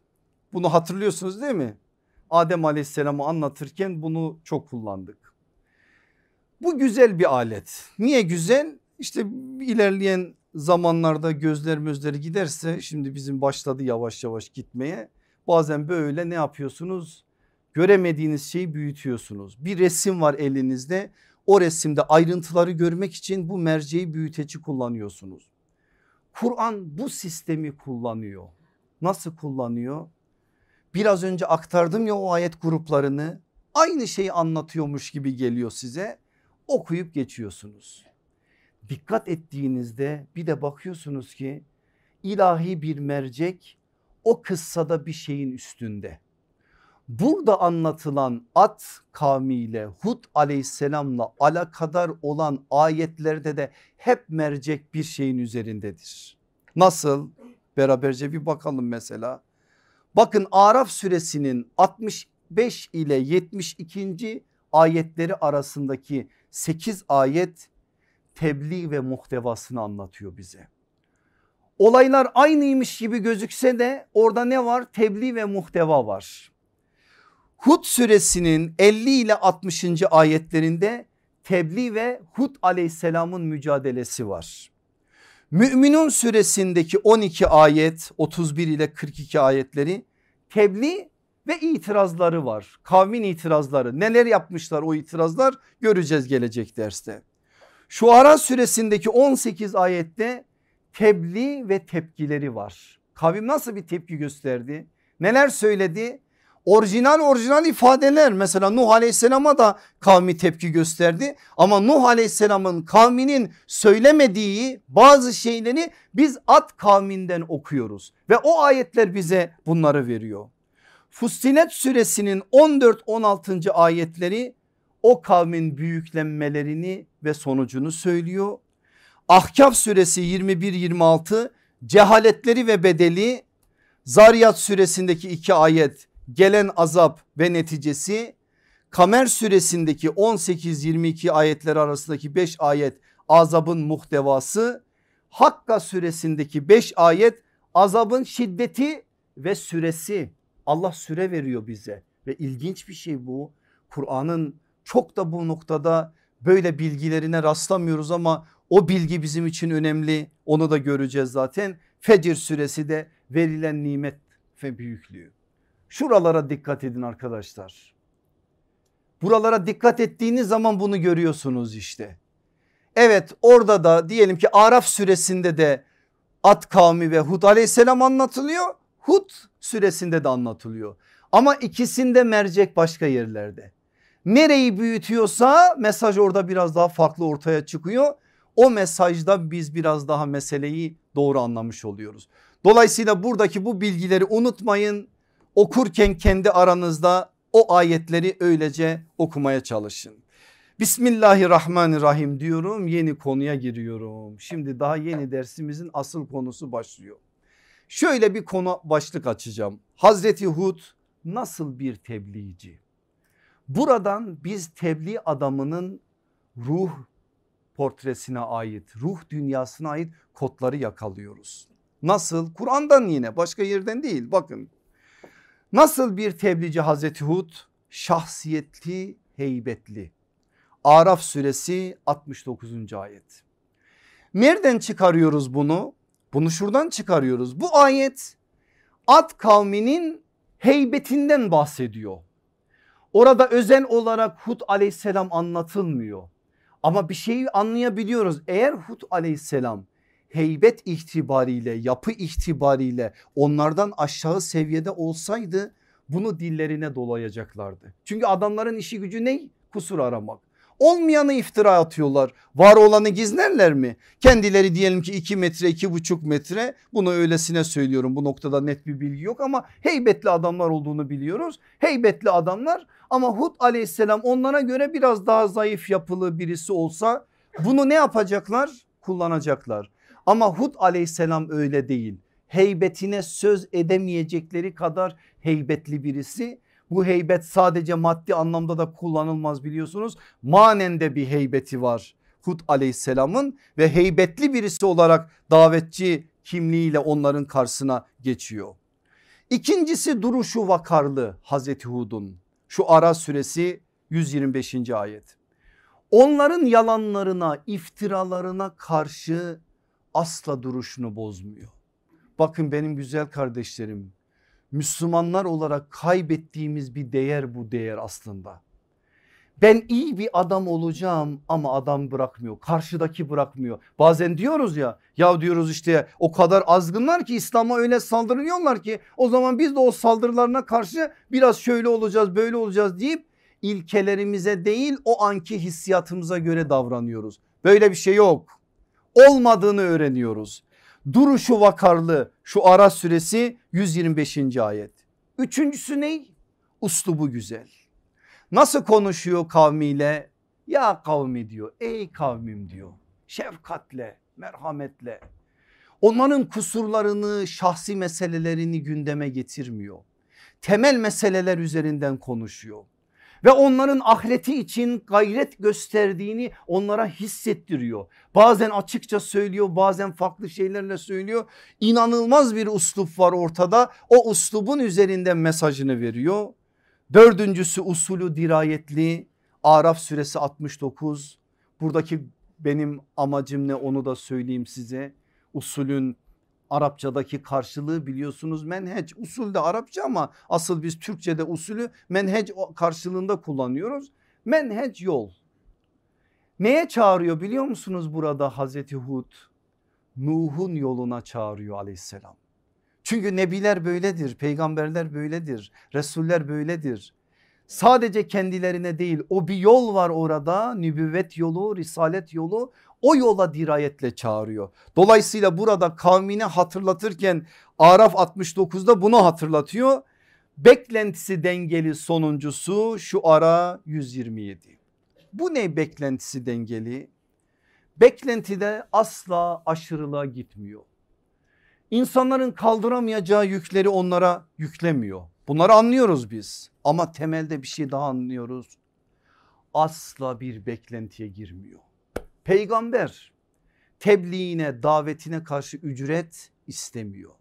Bunu hatırlıyorsunuz değil mi? Adem aleyhisselamı anlatırken bunu çok kullandık. Bu güzel bir alet. Niye güzel? İşte ilerleyen zamanlarda gözler mözleri giderse şimdi bizim başladı yavaş yavaş gitmeye. Bazen böyle ne yapıyorsunuz? Göremediğiniz şeyi büyütüyorsunuz. Bir resim var elinizde. O resimde ayrıntıları görmek için bu merceği büyüteci kullanıyorsunuz. Kur'an bu sistemi kullanıyor. Nasıl kullanıyor? Biraz önce aktardım ya o ayet gruplarını aynı şeyi anlatıyormuş gibi geliyor size okuyup geçiyorsunuz. Dikkat ettiğinizde bir de bakıyorsunuz ki ilahi bir mercek o kıssada bir şeyin üstünde. Burada anlatılan at kavmiyle Hud aleyhisselamla alakadar olan ayetlerde de hep mercek bir şeyin üzerindedir. Nasıl? Beraberce bir bakalım mesela. Bakın Araf suresinin 65 ile 72. ayetleri arasındaki 8 ayet tebliğ ve muhtevasını anlatıyor bize. Olaylar aynıymış gibi gözükse de orada ne var? Tebliğ ve muhteva var. Hud suresinin 50 ile 60. ayetlerinde tebliğ ve Hud aleyhisselamın mücadelesi var. Müminun suresindeki 12 ayet 31 ile 42 ayetleri tebliğ ve itirazları var. Kavmin itirazları neler yapmışlar o itirazlar göreceğiz gelecek derste. Şu Ara suresindeki 18 ayette tebliğ ve tepkileri var. Kavim nasıl bir tepki gösterdi? Neler söyledi? Orijinal orijinal ifadeler mesela Nuh aleyhisselama da kavmi tepki gösterdi ama Nuh aleyhisselamın kavminin söylemediği bazı şeyleri biz at kavminden okuyoruz ve o ayetler bize bunları veriyor. Fussilet suresinin 14-16. ayetleri o kavmin büyüklenmelerini ve sonucunu söylüyor. Ahkaf suresi 21-26 cehaletleri ve bedeli Zariyat suresindeki iki ayet gelen azap ve neticesi Kamer suresindeki 18-22 ayetler arasındaki 5 ayet azabın muhtevası Hakka suresindeki 5 ayet azabın şiddeti ve süresi Allah süre veriyor bize ve ilginç bir şey bu Kur'an'ın çok da bu noktada böyle bilgilerine rastlamıyoruz ama o bilgi bizim için önemli onu da göreceğiz zaten. Fecir süresi de verilen nimet ve büyüklüğü. Şuralara dikkat edin arkadaşlar. Buralara dikkat ettiğiniz zaman bunu görüyorsunuz işte. Evet orada da diyelim ki Araf suresinde de At kavmi ve Hud aleyhisselam anlatılıyor. Hud suresinde de anlatılıyor. Ama ikisinde mercek başka yerlerde. Nereyi büyütüyorsa mesaj orada biraz daha farklı ortaya çıkıyor. O mesajda biz biraz daha meseleyi doğru anlamış oluyoruz. Dolayısıyla buradaki bu bilgileri unutmayın. Okurken kendi aranızda o ayetleri öylece okumaya çalışın. Bismillahirrahmanirrahim diyorum yeni konuya giriyorum. Şimdi daha yeni dersimizin asıl konusu başlıyor. Şöyle bir konu başlık açacağım. Hazreti Hud nasıl bir tebliğci? Buradan biz tebliğ adamının ruh portresine ait ruh dünyasına ait kodları yakalıyoruz. Nasıl? Kur'an'dan yine başka yerden değil bakın. Nasıl bir tebliğci Hazreti Hud? Şahsiyetli, heybetli. Araf suresi 69. ayet. Nereden çıkarıyoruz bunu? Bunu şuradan çıkarıyoruz. Bu ayet Ad kavminin heybetinden bahsediyor. Orada özel olarak Hud aleyhisselam anlatılmıyor. Ama bir şeyi anlayabiliyoruz. Eğer Hud aleyhisselam heybet itibariyle yapı itibariyle onlardan aşağı seviyede olsaydı bunu dillerine dolayacaklardı. Çünkü adamların işi gücü ne? Kusur aramak. Olmayanı iftira atıyorlar. Var olanı gizlerler mi? Kendileri diyelim ki 2 metre 2,5 metre bunu öylesine söylüyorum. Bu noktada net bir bilgi yok ama heybetli adamlar olduğunu biliyoruz. Heybetli adamlar ama Hud aleyhisselam onlara göre biraz daha zayıf yapılı birisi olsa bunu ne yapacaklar? Kullanacaklar. Ama Hud aleyhisselam öyle değil. Heybetine söz edemeyecekleri kadar heybetli birisi bu heybet sadece maddi anlamda da kullanılmaz biliyorsunuz. Manen de bir heybeti var Hud aleyhisselamın ve heybetli birisi olarak davetçi kimliğiyle onların karşısına geçiyor. İkincisi duruşu vakarlı Hazreti Hud'un şu ara süresi 125. ayet. Onların yalanlarına iftiralarına karşı asla duruşunu bozmuyor. Bakın benim güzel kardeşlerim Müslümanlar olarak kaybettiğimiz bir değer bu değer aslında. Ben iyi bir adam olacağım ama adam bırakmıyor. Karşıdaki bırakmıyor. Bazen diyoruz ya ya diyoruz işte o kadar azgınlar ki İslam'a öyle saldırıyorlar ki o zaman biz de o saldırılarına karşı biraz şöyle olacağız böyle olacağız deyip ilkelerimize değil o anki hissiyatımıza göre davranıyoruz. Böyle bir şey yok. Olmadığını öğreniyoruz. Duruşu vakarlı şu ara süresi 125. ayet. Üçüncüsü ne? Uslubu güzel. Nasıl konuşuyor kavmiyle? Ya kavmi diyor ey kavmim diyor. Şefkatle merhametle. Onların kusurlarını şahsi meselelerini gündeme getirmiyor. Temel meseleler üzerinden konuşuyor ve onların ahireti için gayret gösterdiğini onlara hissettiriyor. Bazen açıkça söylüyor bazen farklı şeylerle söylüyor. İnanılmaz bir uslup var ortada o uslubun üzerinden mesajını veriyor. Dördüncüsü usulü dirayetli Araf suresi 69 buradaki benim amacım ne onu da söyleyeyim size. Usulün Arapçadaki karşılığı biliyorsunuz menheç usul de Arapça ama asıl biz Türkçe'de usulü menheç karşılığında kullanıyoruz. Menheç yol. Neye çağırıyor biliyor musunuz burada Hazreti Hud? Nuh'un yoluna çağırıyor aleyhisselam. Çünkü nebiler böyledir, peygamberler böyledir, resuller böyledir. Sadece kendilerine değil o bir yol var orada nübüvvet yolu, risalet yolu o yola dirayetle çağırıyor. Dolayısıyla burada kavmini hatırlatırken Araf 69'da bunu hatırlatıyor. Beklentisi dengeli sonuncusu şu ara 127. Bu ne beklentisi dengeli? beklentide asla aşırılığa gitmiyor. İnsanların kaldıramayacağı yükleri onlara yüklemiyor. Bunları anlıyoruz biz ama temelde bir şey daha anlıyoruz. Asla bir beklentiye girmiyor. Peygamber tebliğine davetine karşı ücret istemiyor.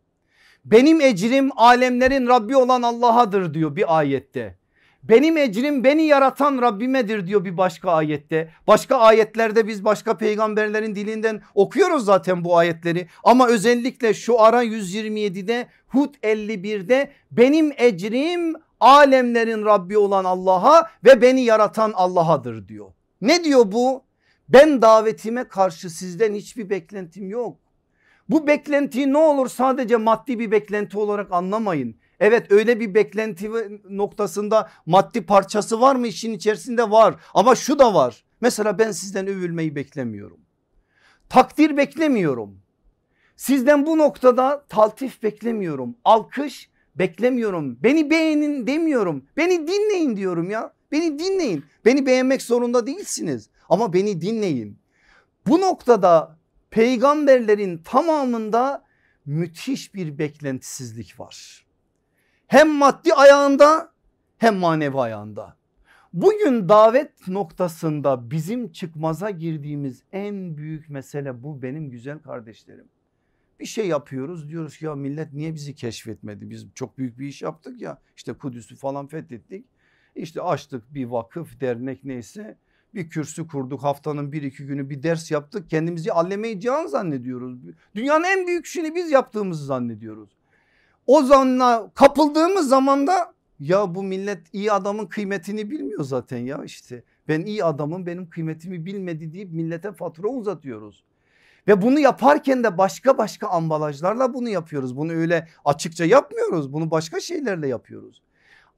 Benim ecrim alemlerin Rabbi olan Allah'adır diyor bir ayette. Benim ecrim beni yaratan Rabbimedir diyor bir başka ayette. Başka ayetlerde biz başka peygamberlerin dilinden okuyoruz zaten bu ayetleri. Ama özellikle şu ara 127'de Hud 51'de benim ecrim alemlerin Rabbi olan Allah'a ve beni yaratan Allah'adır diyor. Ne diyor bu? Ben davetime karşı sizden hiçbir beklentim yok. Bu beklentiyi ne olur sadece maddi bir beklenti olarak anlamayın. Evet öyle bir beklenti noktasında maddi parçası var mı işin içerisinde var ama şu da var. Mesela ben sizden övülmeyi beklemiyorum. Takdir beklemiyorum. Sizden bu noktada taltif beklemiyorum. Alkış beklemiyorum. Beni beğenin demiyorum. Beni dinleyin diyorum ya. Beni dinleyin. Beni beğenmek zorunda değilsiniz ama beni dinleyin. Bu noktada peygamberlerin tamamında müthiş bir beklentisizlik var. Hem maddi ayağında hem manevi ayağında. Bugün davet noktasında bizim çıkmaza girdiğimiz en büyük mesele bu benim güzel kardeşlerim. Bir şey yapıyoruz diyoruz ki ya millet niye bizi keşfetmedi? Biz çok büyük bir iş yaptık ya işte Kudüs'ü falan fethettik. İşte açtık bir vakıf dernek neyse bir kürsü kurduk haftanın bir iki günü bir ders yaptık kendimizi alleme cihan zannediyoruz. Dünyanın en büyük işini biz yaptığımızı zannediyoruz. O zanla kapıldığımız zaman da ya bu millet iyi adamın kıymetini bilmiyor zaten ya işte. Ben iyi adamın benim kıymetimi bilmedi deyip millete fatura uzatıyoruz. Ve bunu yaparken de başka başka ambalajlarla bunu yapıyoruz. Bunu öyle açıkça yapmıyoruz. Bunu başka şeylerle yapıyoruz.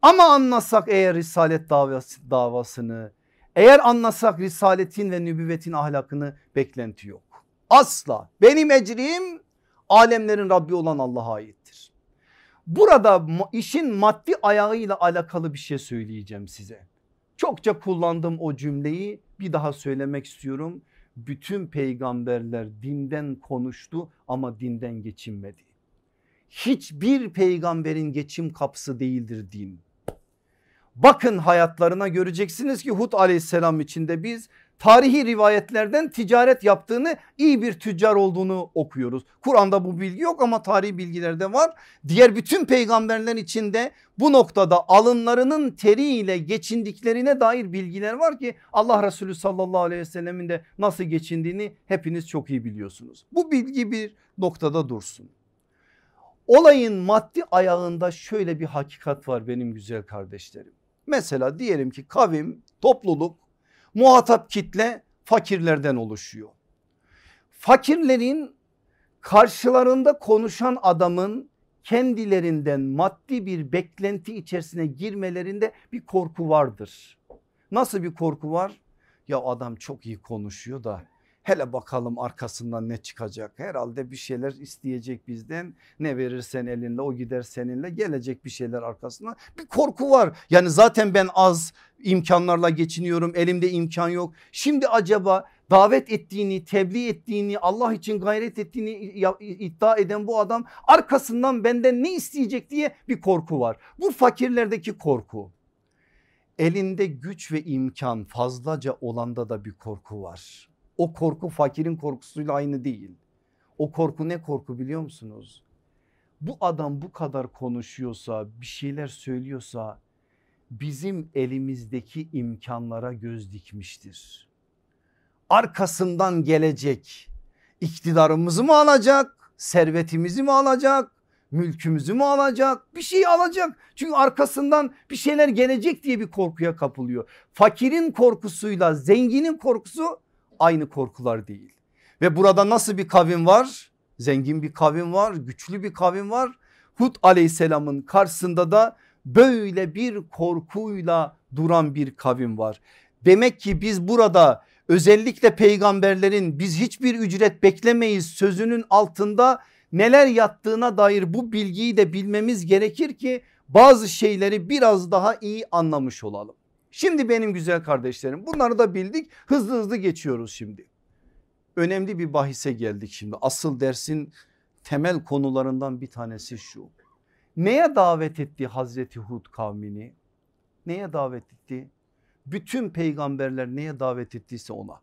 Ama anlasak eğer risalet davası, davasını eğer anlasak risaletin ve nübüvvetin ahlakını beklenti yok. Asla benim ecrim alemlerin Rabbi olan Allah'a aittir. Burada işin maddi ayağıyla alakalı bir şey söyleyeceğim size. Çokça kullandığım o cümleyi bir daha söylemek istiyorum. Bütün peygamberler dinden konuştu ama dinden geçinmedi. Hiçbir peygamberin geçim kapısı değildir din. Bakın hayatlarına göreceksiniz ki Hud aleyhisselam içinde biz tarihi rivayetlerden ticaret yaptığını iyi bir tüccar olduğunu okuyoruz. Kur'an'da bu bilgi yok ama tarihi bilgilerde var. Diğer bütün peygamberler içinde bu noktada alınlarının teriyle geçindiklerine dair bilgiler var ki Allah Resulü sallallahu aleyhi ve sellemin de nasıl geçindiğini hepiniz çok iyi biliyorsunuz. Bu bilgi bir noktada dursun. Olayın maddi ayağında şöyle bir hakikat var benim güzel kardeşlerim. Mesela diyelim ki kavim, topluluk, muhatap kitle fakirlerden oluşuyor. Fakirlerin karşılarında konuşan adamın kendilerinden maddi bir beklenti içerisine girmelerinde bir korku vardır. Nasıl bir korku var? Ya adam çok iyi konuşuyor da Hele bakalım arkasından ne çıkacak. Herhalde bir şeyler isteyecek bizden. Ne verirsen elinle o gider seninle. Gelecek bir şeyler arkasından. Bir korku var. Yani zaten ben az imkanlarla geçiniyorum. Elimde imkan yok. Şimdi acaba davet ettiğini tebliğ ettiğini Allah için gayret ettiğini iddia eden bu adam arkasından benden ne isteyecek diye bir korku var. Bu fakirlerdeki korku. Elinde güç ve imkan fazlaca olanda da bir korku var. O korku fakirin korkusuyla aynı değil. O korku ne korku biliyor musunuz? Bu adam bu kadar konuşuyorsa bir şeyler söylüyorsa bizim elimizdeki imkanlara göz dikmiştir. Arkasından gelecek iktidarımızı mı alacak servetimizi mi alacak mülkümüzü mü alacak bir şey alacak. Çünkü arkasından bir şeyler gelecek diye bir korkuya kapılıyor. Fakirin korkusuyla zenginin korkusu aynı korkular değil. Ve burada nasıl bir kavim var? Zengin bir kavim var, güçlü bir kavim var. Hud aleyhisselamın karşısında da böyle bir korkuyla duran bir kavim var. Demek ki biz burada özellikle peygamberlerin biz hiçbir ücret beklemeyiz sözünün altında neler yattığına dair bu bilgiyi de bilmemiz gerekir ki bazı şeyleri biraz daha iyi anlamış olalım. Şimdi benim güzel kardeşlerim bunları da bildik hızlı hızlı geçiyoruz şimdi. önemli bir bahise geldik şimdi. Asıl dersin temel konularından bir tanesi şu. Neye davet etti Hazreti Hud kavmini? Neye davet etti? Bütün peygamberler neye davet ettiyse ona.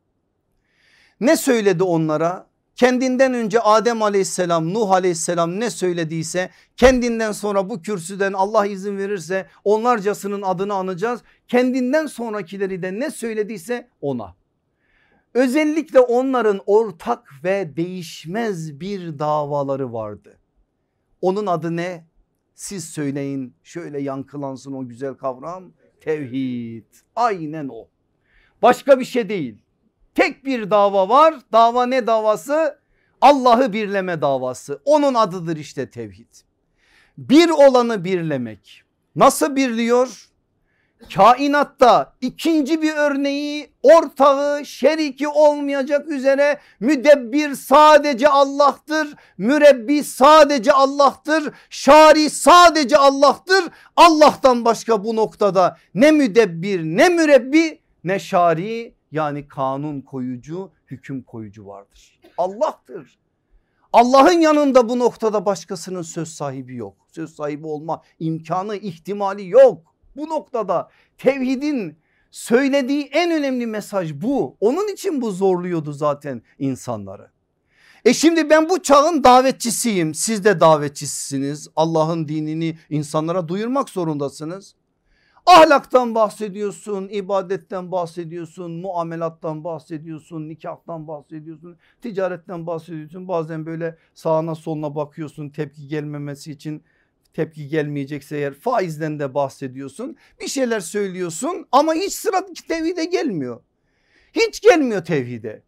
Ne söyledi onlara? Kendinden önce Adem aleyhisselam Nuh aleyhisselam ne söylediyse kendinden sonra bu kürsüden Allah izin verirse onlarcasının adını anacağız. Kendinden sonrakileri de ne söylediyse ona. Özellikle onların ortak ve değişmez bir davaları vardı. Onun adı ne? Siz söyleyin şöyle yankılansın o güzel kavram. Tevhid. Aynen o. Başka bir şey değil. Tek bir dava var. Dava ne davası? Allah'ı birleme davası. Onun adıdır işte tevhid. Bir olanı birlemek. Nasıl birliyor? kainatta ikinci bir örneği ortağı şeriki olmayacak üzere müdebbir sadece Allah'tır. Mürebbi sadece Allah'tır. Şari sadece Allah'tır. Allah'tan başka bu noktada ne müdebbir ne mürebbi ne şari yani kanun koyucu hüküm koyucu vardır. Allah'tır. Allah'ın yanında bu noktada başkasının söz sahibi yok. Söz sahibi olma imkanı ihtimali yok. Bu noktada tevhidin söylediği en önemli mesaj bu. Onun için bu zorluyordu zaten insanları. E şimdi ben bu çağın davetçisiyim. Siz de davetçisiniz. Allah'ın dinini insanlara duyurmak zorundasınız. Ahlaktan bahsediyorsun, ibadetten bahsediyorsun, muamelattan bahsediyorsun, nikahtan bahsediyorsun, ticaretten bahsediyorsun. Bazen böyle sağına soluna bakıyorsun tepki gelmemesi için tepki gelmeyecekse eğer faizden de bahsediyorsun. Bir şeyler söylüyorsun ama hiç sıra tevhide gelmiyor. Hiç gelmiyor tevhide.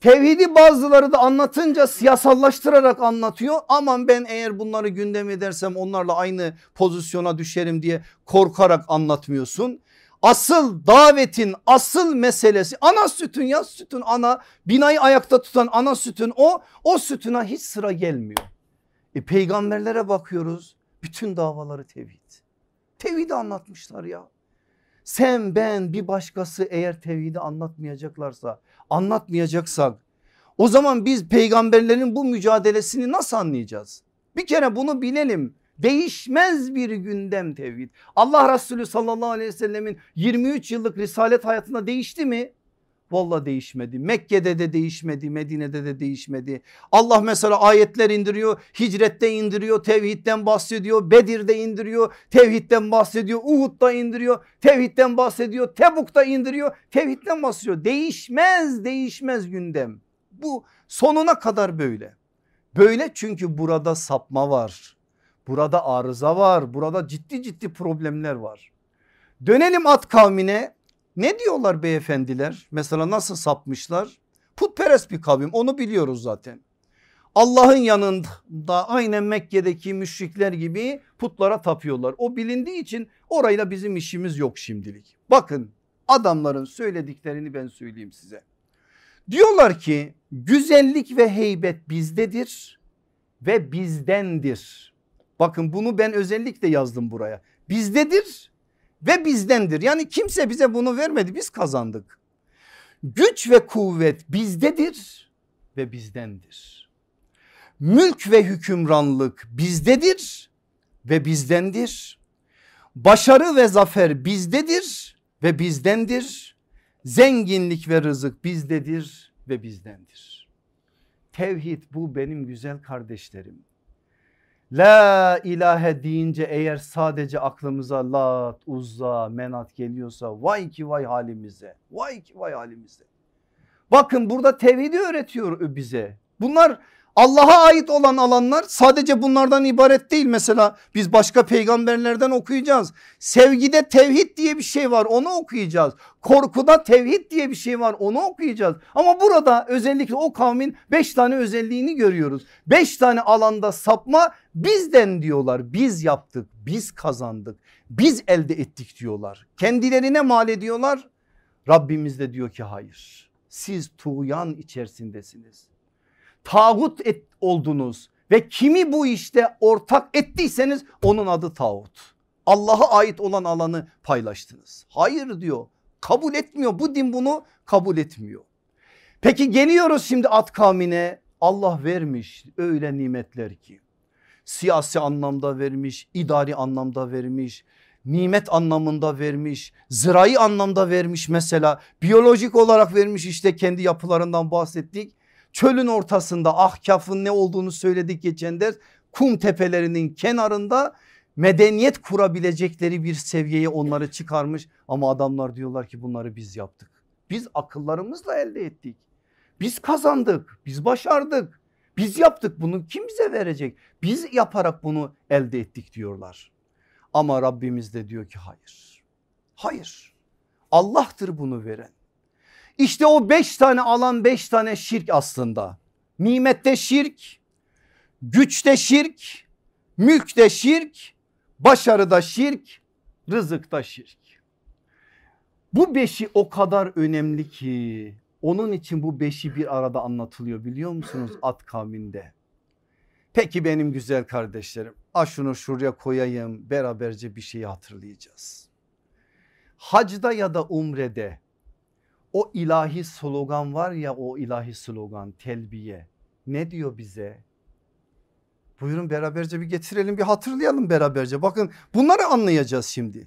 Tevhidi bazıları da anlatınca siyasallaştırarak anlatıyor. Aman ben eğer bunları gündem edersem onlarla aynı pozisyona düşerim diye korkarak anlatmıyorsun. Asıl davetin asıl meselesi ana sütün ya sütün ana binayı ayakta tutan ana sütün o o sütuna hiç sıra gelmiyor. E, peygamberlere bakıyoruz bütün davaları tevhid. Tevhidi anlatmışlar ya. Sen ben bir başkası eğer tevhidi anlatmayacaklarsa anlatmayacaksak o zaman biz peygamberlerin bu mücadelesini nasıl anlayacağız? Bir kere bunu bilelim. Değişmez bir gündem tevhid. Allah Resulü sallallahu aleyhi ve sellemin 23 yıllık risalet hayatında değişti mi? Valla değişmedi. Mekke'de de değişmedi. Medine'de de değişmedi. Allah mesela ayetler indiriyor. Hicrette indiriyor. Tevhidden bahsediyor. Bedir'de indiriyor. Tevhidden bahsediyor. Uhud'da indiriyor. Tevhidden bahsediyor. Tebuk'ta indiriyor. Tevhidden bahsediyor. Değişmez değişmez gündem. Bu sonuna kadar böyle. Böyle çünkü burada sapma var. Burada arıza var. Burada ciddi ciddi problemler var. Dönelim at kavmine ne diyorlar beyefendiler? Mesela nasıl sapmışlar? Putperest bir kavim onu biliyoruz zaten. Allah'ın yanında aynen Mekke'deki müşrikler gibi putlara tapıyorlar. O bilindiği için orayla bizim işimiz yok şimdilik. Bakın adamların söylediklerini ben söyleyeyim size. Diyorlar ki güzellik ve heybet bizdedir ve bizdendir. Bakın bunu ben özellikle yazdım buraya. Bizdedir ve bizdendir. Yani kimse bize bunu vermedi biz kazandık. Güç ve kuvvet bizdedir ve bizdendir. Mülk ve hükümranlık bizdedir ve bizdendir. Başarı ve zafer bizdedir ve bizdendir. Zenginlik ve rızık bizdedir ve bizdendir. Tevhid bu benim güzel kardeşlerim. La ilahe deyince eğer sadece aklımıza lat, uzza, menat geliyorsa vay ki vay halimize. Vay ki vay halimize. Bakın burada tevhidi öğretiyor bize. Bunlar Allah'a ait olan alanlar sadece bunlardan ibaret değil. Mesela biz başka peygamberlerden okuyacağız. Sevgide tevhid diye bir şey var onu okuyacağız. Korkuda tevhid diye bir şey var onu okuyacağız. Ama burada özellikle o kavmin beş tane özelliğini görüyoruz. Beş tane alanda sapma bizden diyorlar. Biz yaptık, biz kazandık, biz elde ettik diyorlar. Kendilerine mal ediyorlar. Rabbimiz de diyor ki hayır. Siz tuğyan içerisindesiniz tağut et, oldunuz ve kimi bu işte ortak ettiyseniz onun adı tağut. Allah'a ait olan alanı paylaştınız. Hayır diyor kabul etmiyor bu din bunu kabul etmiyor. Peki geliyoruz şimdi at kavmine Allah vermiş öyle nimetler ki siyasi anlamda vermiş, idari anlamda vermiş, nimet anlamında vermiş, zirai anlamda vermiş mesela biyolojik olarak vermiş işte kendi yapılarından bahsettik. Çölün ortasında ahkafın ne olduğunu söyledik geçen ders kum tepelerinin kenarında medeniyet kurabilecekleri bir seviyeye onları çıkarmış ama adamlar diyorlar ki bunları biz yaptık. Biz akıllarımızla elde ettik. Biz kazandık, biz başardık. Biz yaptık bunu kim bize verecek? Biz yaparak bunu elde ettik diyorlar. Ama Rabbimiz de diyor ki hayır. Hayır. Allah'tır bunu veren. İşte o beş tane alan beş tane şirk aslında. Nimette şirk, güçte şirk, mülkte şirk, başarıda şirk, rızıkta şirk. Bu beşi o kadar önemli ki onun için bu beşi bir arada anlatılıyor biliyor musunuz at kavminde. Peki benim güzel kardeşlerim a şunu şuraya koyayım beraberce bir şeyi hatırlayacağız. Hacda ya da umrede o ilahi slogan var ya o ilahi slogan telbiye ne diyor bize? Buyurun beraberce bir getirelim bir hatırlayalım beraberce bakın bunları anlayacağız şimdi.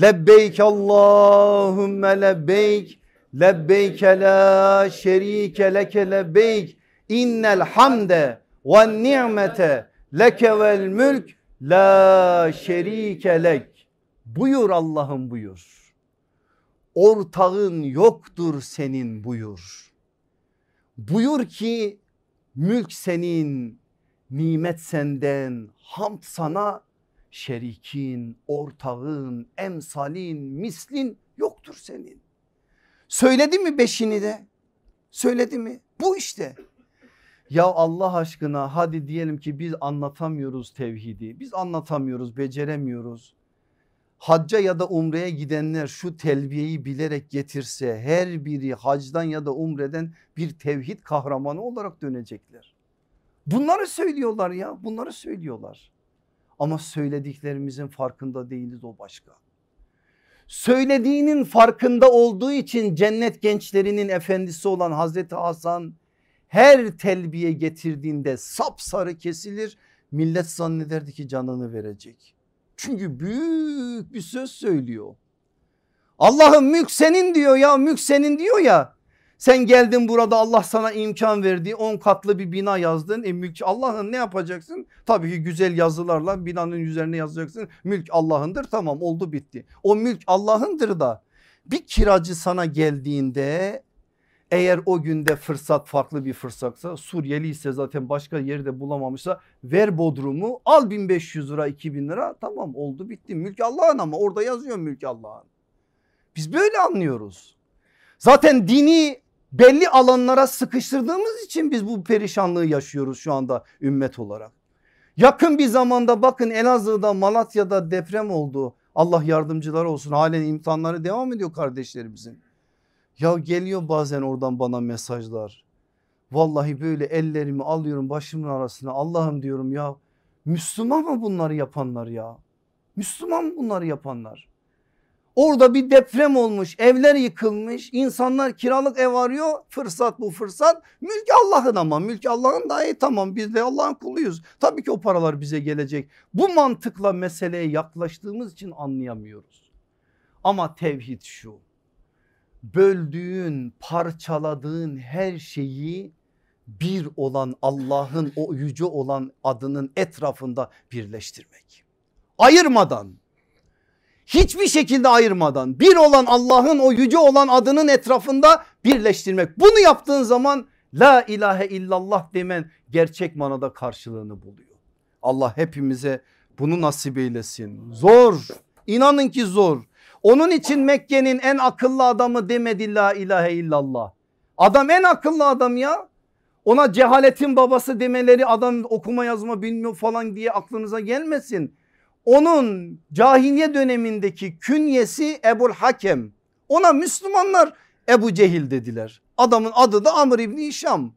Lebbeyk Allahümme lebbeyk lebbeyke la şerike leke lebbeyk innel hamde ve ni'mete leke vel mülk la şerike lek. Buyur Allah'ım buyur. Ortağın yoktur senin buyur. Buyur ki mülk senin, nimet senden, hamd sana, şerikin, ortağın, emsalin, mislin yoktur senin. Söyledi mi beşini de? Söyledi mi? Bu işte. Ya Allah aşkına hadi diyelim ki biz anlatamıyoruz tevhidi. Biz anlatamıyoruz, beceremiyoruz. Hacca ya da umreye gidenler şu telbiyeyi bilerek getirse her biri hacdan ya da umreden bir tevhid kahramanı olarak dönecekler. Bunları söylüyorlar ya bunları söylüyorlar. Ama söylediklerimizin farkında değiliz o başka. Söylediğinin farkında olduğu için cennet gençlerinin efendisi olan Hazreti Hasan her telbiye getirdiğinde sapsarı kesilir. Millet zannederdi ki canını verecek. Çünkü büyük bir söz söylüyor. Allah'ın mülk senin diyor ya mülk senin diyor ya. Sen geldin burada Allah sana imkan verdi 10 katlı bir bina yazdın. E mülk Allah'ın ne yapacaksın? Tabii ki güzel yazılarla binanın üzerine yazacaksın. Mülk Allah'ındır tamam oldu bitti. O mülk Allah'ındır da bir kiracı sana geldiğinde eğer o günde fırsat farklı bir fırsatsa Suriyeli ise zaten başka yerde bulamamışsa ver Bodrum'u al 1500 lira 2000 lira tamam oldu bitti. Mülk Allah'ın ama orada yazıyor mülk Allah'ın. Biz böyle anlıyoruz. Zaten dini belli alanlara sıkıştırdığımız için biz bu perişanlığı yaşıyoruz şu anda ümmet olarak. Yakın bir zamanda bakın Elazığ'da Malatya'da deprem oldu. Allah yardımcıları olsun halen imtihanları devam ediyor kardeşlerimizin. Ya geliyor bazen oradan bana mesajlar. Vallahi böyle ellerimi alıyorum başımın arasına Allah'ım diyorum ya Müslüman mı bunları yapanlar ya? Müslüman mı bunları yapanlar? Orada bir deprem olmuş evler yıkılmış insanlar kiralık ev arıyor fırsat bu fırsat mülk Allah'ın ama mülk Allah'ın da iyi tamam biz de Allah'ın kuluyuz tabii ki o paralar bize gelecek bu mantıkla meseleye yaklaştığımız için anlayamıyoruz ama tevhid şu böldüğün parçaladığın her şeyi bir olan Allah'ın o yüce olan adının etrafında birleştirmek ayırmadan hiçbir şekilde ayırmadan bir olan Allah'ın o yüce olan adının etrafında birleştirmek. Bunu yaptığın zaman la ilahe illallah demen gerçek manada karşılığını buluyor. Allah hepimize bunu nasip eylesin. Zor inanın ki zor. Onun için Mekke'nin en akıllı adamı demedi la ilahe illallah. Adam en akıllı adam ya. Ona cehaletin babası demeleri adam okuma yazma bilmiyor falan diye aklınıza gelmesin. Onun cahiliye dönemindeki künyesi Ebul Hakem. Ona Müslümanlar Ebu Cehil dediler. Adamın adı da Amr İbni İşam.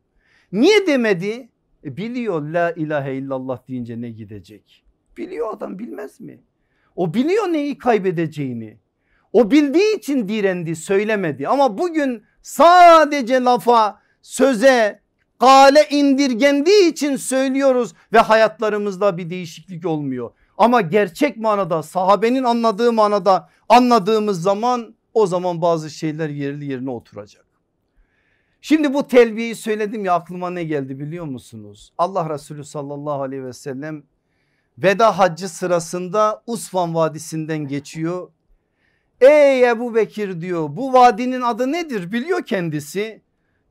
Niye demedi? E biliyor la ilahe illallah deyince ne gidecek. Biliyor adam bilmez mi? O biliyor neyi kaybedeceğini. O bildiği için direndi söylemedi ama bugün sadece lafa söze kale indirgendiği için söylüyoruz ve hayatlarımızda bir değişiklik olmuyor. Ama gerçek manada sahabenin anladığı manada anladığımız zaman o zaman bazı şeyler yerli yerine oturacak. Şimdi bu telbiyeyi söyledim ya aklıma ne geldi biliyor musunuz? Allah Resulü sallallahu aleyhi ve sellem veda haccı sırasında Usfan Vadisi'nden geçiyor. Ey Ebu Bekir diyor bu vadinin adı nedir biliyor kendisi.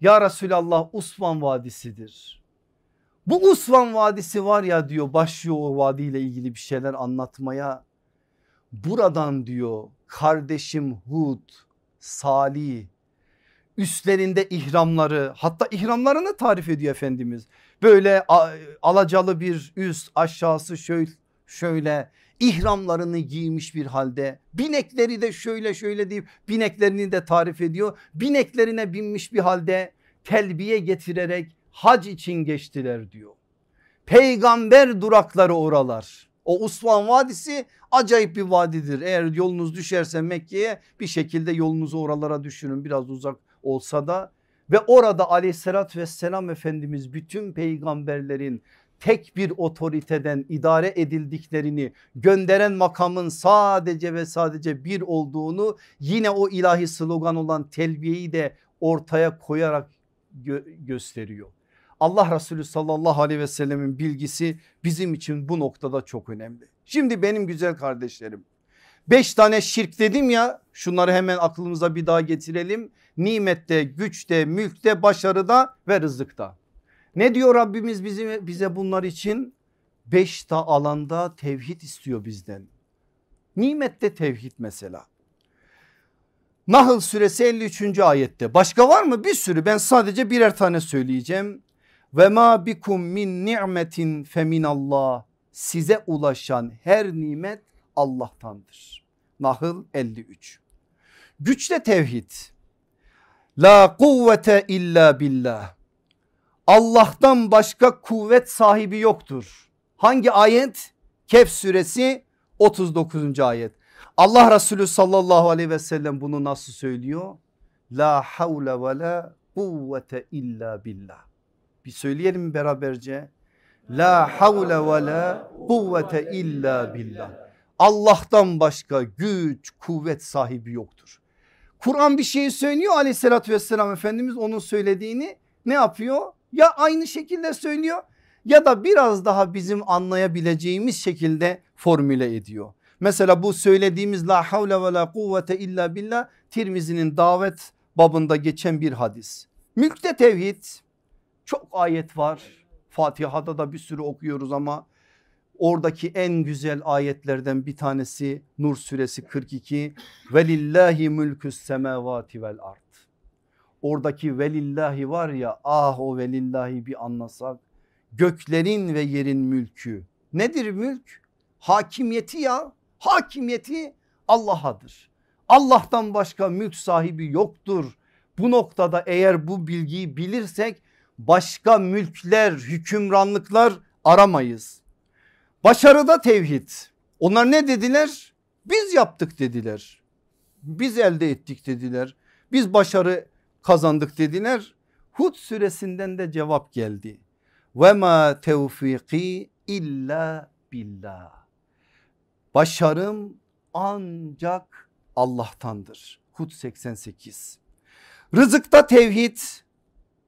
Ya Resulallah Usfan Vadisi'dir. Bu Usfan Vadisi var ya diyor başlıyor o vadiyle ilgili bir şeyler anlatmaya. Buradan diyor kardeşim Hud, Salih üstlerinde ihramları hatta ihramlarını tarif ediyor Efendimiz. Böyle alacalı bir üst aşağısı şöyle şöyle ihramlarını giymiş bir halde binekleri de şöyle şöyle deyip bineklerini de tarif ediyor. Bineklerine binmiş bir halde telbiye getirerek hac için geçtiler diyor. Peygamber durakları oralar. O Usman Vadisi acayip bir vadidir. Eğer yolunuz düşerse Mekke'ye bir şekilde yolunuzu oralara düşürün biraz uzak olsa da ve orada aleyhissalatü vesselam Efendimiz bütün peygamberlerin tek bir otoriteden idare edildiklerini gönderen makamın sadece ve sadece bir olduğunu yine o ilahi slogan olan telbiyeyi de ortaya koyarak gö gösteriyor. Allah Resulü sallallahu aleyhi ve sellemin bilgisi bizim için bu noktada çok önemli. Şimdi benim güzel kardeşlerim beş tane şirk dedim ya şunları hemen aklımıza bir daha getirelim. Nimette, güçte, mülkte, başarıda ve rızıkta. Ne diyor Rabbimiz bize, bize bunlar için? Beş ta alanda tevhid istiyor bizden. Nimette tevhid mesela. Nahl suresi 53. ayette başka var mı? Bir sürü ben sadece birer tane söyleyeceğim. Ve ma bikum min ni'metin feminallah. Size ulaşan her nimet Allah'tandır. Nahl 53. Güçte tevhid. La kuvvete illa billah. Allah'tan başka kuvvet sahibi yoktur. Hangi ayet? Kehf suresi 39. ayet. Allah Resulü sallallahu aleyhi ve sellem bunu nasıl söylüyor? La havle ve la kuvvete illa billah. Bir söyleyelim beraberce. La havle ve la kuvvete illa billah. Allah'tan başka güç kuvvet sahibi yoktur. Kur'an bir şey söylüyor aleyhissalatü vesselam Efendimiz onun söylediğini ne yapıyor? Ya aynı şekilde söylüyor ya da biraz daha bizim anlayabileceğimiz şekilde formüle ediyor. Mesela bu söylediğimiz la havle ve la kuvvete illa billah Tirmizi'nin davet babında geçen bir hadis. Mülkte tevhid çok ayet var. Fatiha'da da bir sürü okuyoruz ama oradaki en güzel ayetlerden bir tanesi Nur suresi 42 velillahi mülküs semavati vel ard. Oradaki velillahi var ya ah o velillahi bir anlasak göklerin ve yerin mülkü nedir mülk? Hakimiyeti ya hakimiyeti Allah'adır. Allah'tan başka mülk sahibi yoktur. Bu noktada eğer bu bilgiyi bilirsek başka mülkler, hükümranlıklar aramayız. Başarıda tevhid. Onlar ne dediler? Biz yaptık dediler. Biz elde ettik dediler. Biz başarı kazandık dediler. Hud suresinden de cevap geldi. Ve ma tevfiki illa billah. Başarım ancak Allah'tandır. Hud 88. Rızıkta tevhid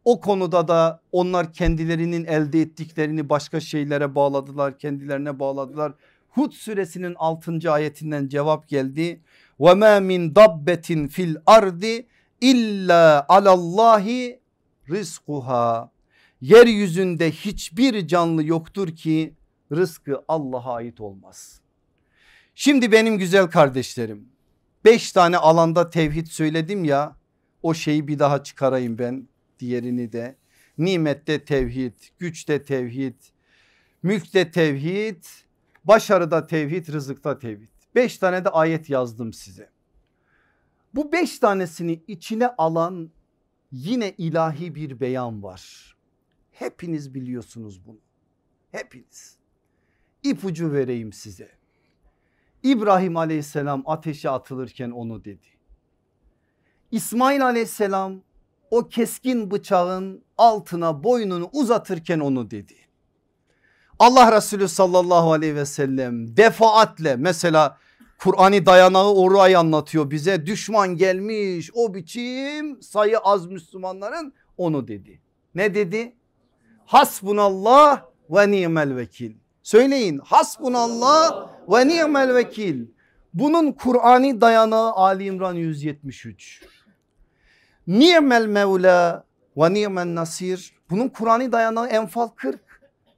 o konuda da onlar kendilerinin elde ettiklerini başka şeylere bağladılar kendilerine bağladılar. Hud suresinin 6. ayetinden cevap geldi. Ve ma min dabbetin fil ardi illa alallahi rizkuha. Yeryüzünde hiçbir canlı yoktur ki rızkı Allah'a ait olmaz. Şimdi benim güzel kardeşlerim beş tane alanda tevhid söyledim ya o şeyi bir daha çıkarayım ben diğerini de. Nimette tevhid, güçte tevhid, mülkte tevhid, başarıda tevhid, rızıkta tevhid. Beş tane de ayet yazdım size. Bu beş tanesini içine alan yine ilahi bir beyan var. Hepiniz biliyorsunuz bunu. Hepiniz. İpucu vereyim size. İbrahim aleyhisselam ateşe atılırken onu dedi. İsmail aleyhisselam o keskin bıçağın altına boynunu uzatırken onu dedi. Allah Resulü sallallahu aleyhi ve sellem defaatle mesela Kur'an'ı dayanağı orayı anlatıyor bize. Düşman gelmiş o biçim sayı az Müslümanların onu dedi. Ne dedi? Hasbunallah ve ni'mel vekil. Söyleyin hasbunallah ve ni'mel vekil. Bunun Kur'an'ı dayanağı Ali İmran 173. Ni'mel mevla ve ni'mel nasir. Bunun Kur'an'ı dayanağı Enfal 40.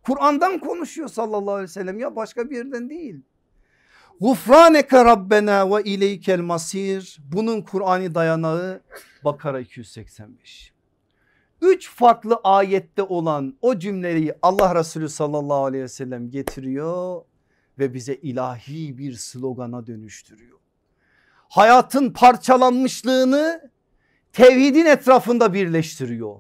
Kur'an'dan konuşuyor sallallahu aleyhi ve sellem ya başka bir yerden değil. Gufraneke Rabbena ve ileykel masir. Bunun Kur'an'ı dayanağı Bakara 285. Üç farklı ayette olan o cümleyi Allah Resulü sallallahu aleyhi ve sellem getiriyor ve bize ilahi bir slogana dönüştürüyor. Hayatın parçalanmışlığını tevhidin etrafında birleştiriyor.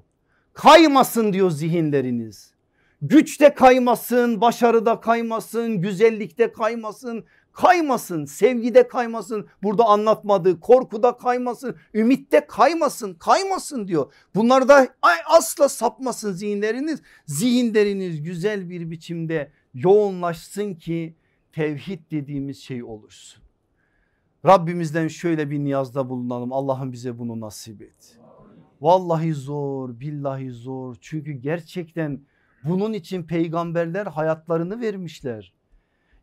Kaymasın diyor zihinleriniz. Güçte kaymasın, başarıda kaymasın, güzellikte kaymasın, kaymasın, sevgide kaymasın, burada anlatmadığı korkuda kaymasın, ümitte kaymasın, kaymasın diyor. Bunlarda asla sapmasın zihinleriniz, zihinleriniz güzel bir biçimde yoğunlaşsın ki tevhid dediğimiz şey olursun. Rabbimizden şöyle bir niyazda bulunalım Allah'ım bize bunu nasip et. Vallahi zor billahi zor çünkü gerçekten bunun için peygamberler hayatlarını vermişler.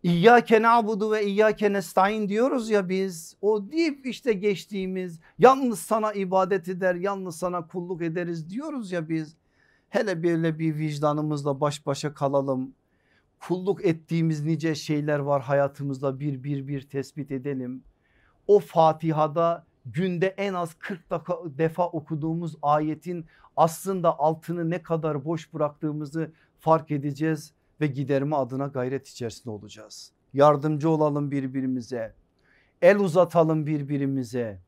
İyyâke na'budu ve iyyâke nesta'in diyoruz ya biz. O deyip işte geçtiğimiz yalnız sana ibadet eder yalnız sana kulluk ederiz diyoruz ya biz. Hele böyle bir vicdanımızla baş başa kalalım. Kulluk ettiğimiz nice şeyler var hayatımızda bir bir bir tespit edelim. O Fatiha'da günde en az 40 defa okuduğumuz ayetin aslında altını ne kadar boş bıraktığımızı fark edeceğiz ve giderme adına gayret içerisinde olacağız. Yardımcı olalım birbirimize. El uzatalım birbirimize.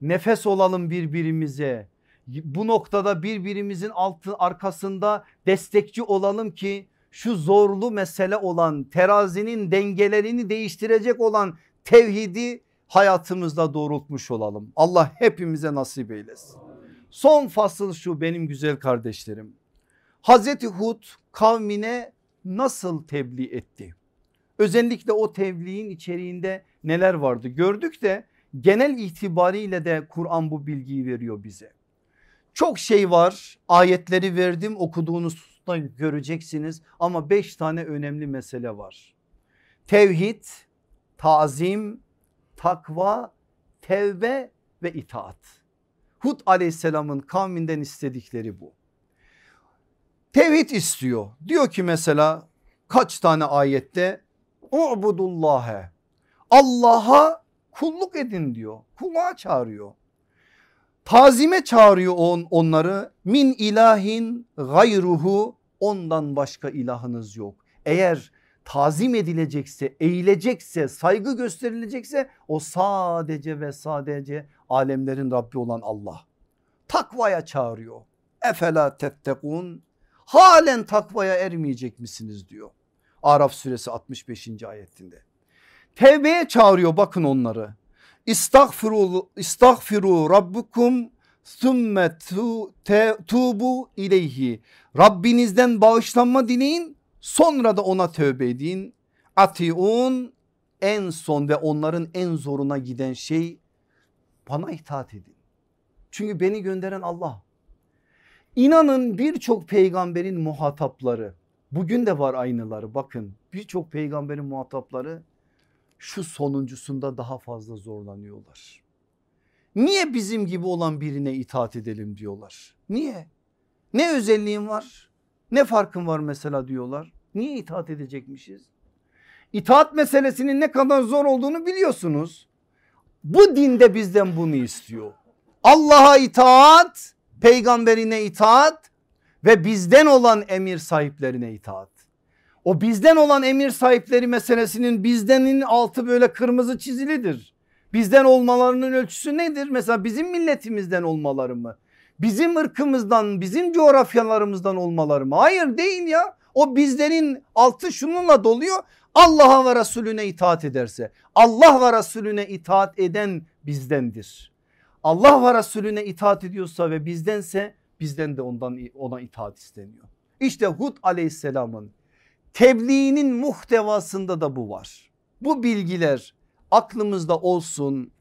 Nefes olalım birbirimize. Bu noktada birbirimizin altı arkasında destekçi olalım ki şu zorlu mesele olan terazinin dengelerini değiştirecek olan tevhidi hayatımızda doğrultmuş olalım. Allah hepimize nasip eylesin. Son fasıl şu benim güzel kardeşlerim. Hazreti Hud kavmine nasıl tebliğ etti? Özellikle o tebliğin içeriğinde neler vardı gördük de genel itibariyle de Kur'an bu bilgiyi veriyor bize. Çok şey var ayetleri verdim okuduğunuzda göreceksiniz ama beş tane önemli mesele var. Tevhid, tazim, takva, tevbe ve itaat. Hud aleyhisselamın kavminden istedikleri bu. Tevhid istiyor. Diyor ki mesela kaç tane ayette Ubudullâhe Allah'a kulluk edin diyor. Kulluğa çağırıyor. Tazime çağırıyor on, onları min ilahin gayruhu ondan başka ilahınız yok. Eğer tazim edilecekse, eğilecekse, saygı gösterilecekse o sadece ve sadece alemlerin Rabbi olan Allah. Takvaya çağırıyor. Efela tettekun halen takvaya ermeyecek misiniz diyor. Araf suresi 65. ayetinde. Tevbeye çağırıyor bakın onları. İstagfiru, istagfiru rabbukum thumme tubu ileyhi. Rabbinizden bağışlanma dileyin sonra da ona tövbe edin. Atiun en son ve onların en zoruna giden şey bana itaat edin. Çünkü beni gönderen Allah. İnanın birçok peygamberin muhatapları bugün de var aynıları bakın birçok peygamberin muhatapları şu sonuncusunda daha fazla zorlanıyorlar. Niye bizim gibi olan birine itaat edelim diyorlar. Niye? Ne özelliğin var? Ne farkın var mesela diyorlar. Niye itaat edecekmişiz? İtaat meselesinin ne kadar zor olduğunu biliyorsunuz. Bu dinde bizden bunu istiyor. Allah'a itaat peygamberine itaat ve bizden olan emir sahiplerine itaat. O bizden olan emir sahipleri meselesinin bizdenin altı böyle kırmızı çizilidir. Bizden olmalarının ölçüsü nedir? Mesela bizim milletimizden olmaları mı? Bizim ırkımızdan, bizim coğrafyalarımızdan olmaları mı? Hayır değil ya. O bizlerin altı şununla doluyor. Allah'a ve Resulüne itaat ederse. Allah ve Resulüne itaat eden bizdendir. Allah ve Resulüne itaat ediyorsa ve bizdense bizden de ondan ona itaat isteniyor. İşte Hud aleyhisselamın tebliğinin muhtevasında da bu var. Bu bilgiler aklımızda olsun.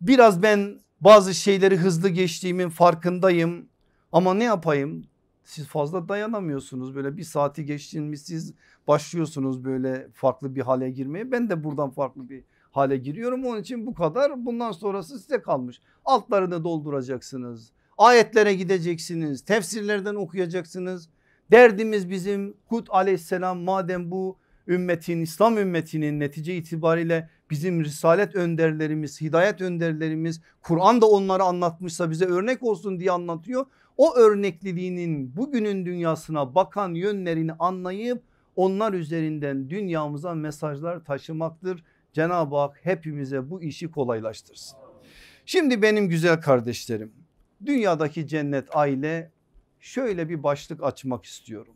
Biraz ben bazı şeyleri hızlı geçtiğimin farkındayım ama ne yapayım? Siz fazla dayanamıyorsunuz böyle bir saati geçtiğiniz siz başlıyorsunuz böyle farklı bir hale girmeye. Ben de buradan farklı bir hale giriyorum. Onun için bu kadar bundan sonrası size kalmış. Altlarını dolduracaksınız. Ayetlere gideceksiniz. Tefsirlerden okuyacaksınız. Derdimiz bizim Hud aleyhisselam madem bu ümmetin İslam ümmetinin netice itibariyle bizim risalet önderlerimiz hidayet önderlerimiz Kur'an da onları anlatmışsa bize örnek olsun diye anlatıyor. O örnekliliğinin bugünün dünyasına bakan yönlerini anlayıp onlar üzerinden dünyamıza mesajlar taşımaktır. Cenab-ı Hak hepimize bu işi kolaylaştırsın. Şimdi benim güzel kardeşlerim dünyadaki cennet aile şöyle bir başlık açmak istiyorum.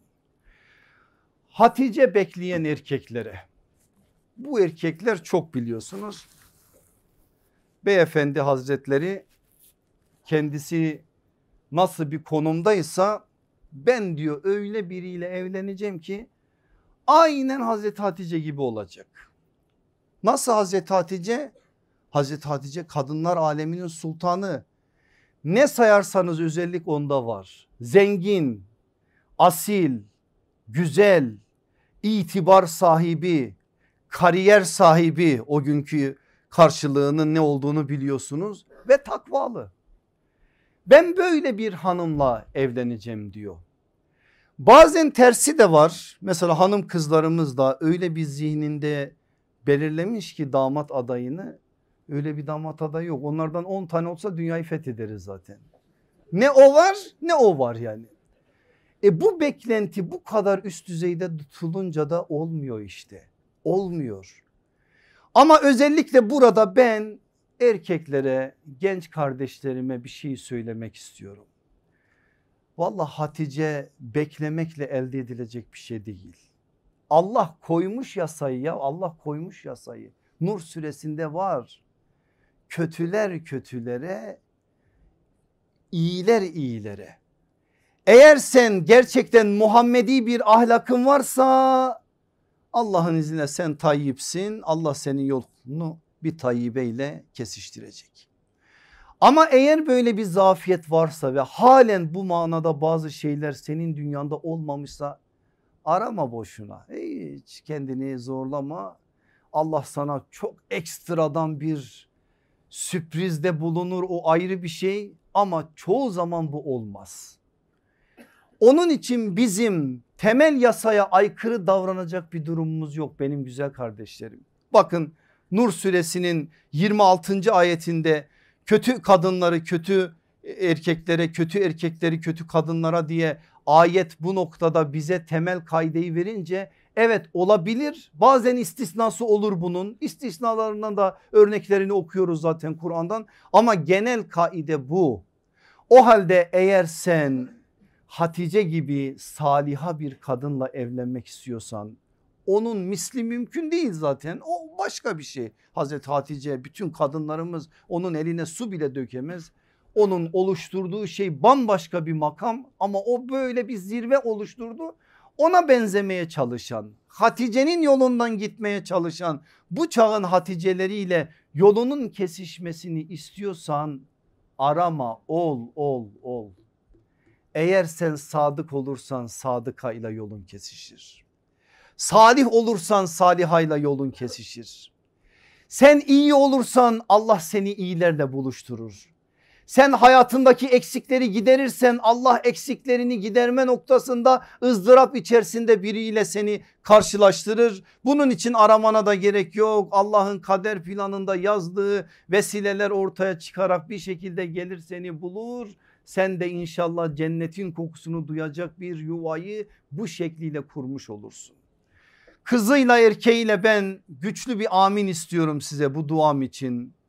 Hatice bekleyen erkeklere bu erkekler çok biliyorsunuz. Beyefendi hazretleri kendisi nasıl bir konumdaysa ben diyor öyle biriyle evleneceğim ki aynen Hazreti Hatice gibi olacak. Nasıl Hazreti Hatice? Hazreti Hatice kadınlar aleminin sultanı. Ne sayarsanız özellik onda var. Zengin, asil, güzel, itibar sahibi, kariyer sahibi o günkü karşılığının ne olduğunu biliyorsunuz ve takvalı. Ben böyle bir hanımla evleneceğim diyor. Bazen tersi de var. Mesela hanım kızlarımız da öyle bir zihninde belirlemiş ki damat adayını öyle bir damat adayı yok. Onlardan 10 tane olsa dünyayı fethederiz zaten. Ne o var ne o var yani. E bu beklenti bu kadar üst düzeyde tutulunca da olmuyor işte. Olmuyor. Ama özellikle burada ben erkeklere genç kardeşlerime bir şey söylemek istiyorum. Valla Hatice beklemekle elde edilecek bir şey değil. Allah koymuş yasayı ya Allah koymuş yasayı. Nur suresinde var. Kötüler kötülere, iyiler iyilere. Eğer sen gerçekten Muhammedi bir ahlakın varsa Allah'ın izniyle sen tayyipsin. Allah senin yolunu bir tayyibeyle kesiştirecek. Ama eğer böyle bir zafiyet varsa ve halen bu manada bazı şeyler senin dünyanda olmamışsa arama boşuna. Hiç kendini zorlama. Allah sana çok ekstradan bir sürprizde bulunur o ayrı bir şey ama çoğu zaman bu olmaz. Onun için bizim temel yasaya aykırı davranacak bir durumumuz yok benim güzel kardeşlerim. Bakın Nur suresinin 26. ayetinde kötü kadınları kötü erkeklere kötü erkekleri kötü kadınlara diye ayet bu noktada bize temel kaydeyi verince evet olabilir bazen istisnası olur bunun istisnalarından da örneklerini okuyoruz zaten Kur'an'dan ama genel kaide bu. O halde eğer sen Hatice gibi saliha bir kadınla evlenmek istiyorsan onun misli mümkün değil zaten o başka bir şey. Hazreti Hatice bütün kadınlarımız onun eline su bile dökemez. Onun oluşturduğu şey bambaşka bir makam ama o böyle bir zirve oluşturdu. Ona benzemeye çalışan Hatice'nin yolundan gitmeye çalışan bu çağın Haticeleriyle yolunun kesişmesini istiyorsan arama ol ol ol. Eğer sen sadık olursan sadıka ile yolun kesişir. Salih olursan salihayla yolun kesişir. Sen iyi olursan Allah seni iyilerle buluşturur. Sen hayatındaki eksikleri giderirsen Allah eksiklerini giderme noktasında ızdırap içerisinde biriyle seni karşılaştırır. Bunun için aramana da gerek yok. Allah'ın kader planında yazdığı vesileler ortaya çıkarak bir şekilde gelir seni bulur. Sen de inşallah cennetin kokusunu duyacak bir yuvayı bu şekliyle kurmuş olursun. Kızıyla erkeğiyle ben güçlü bir amin istiyorum size bu duam için.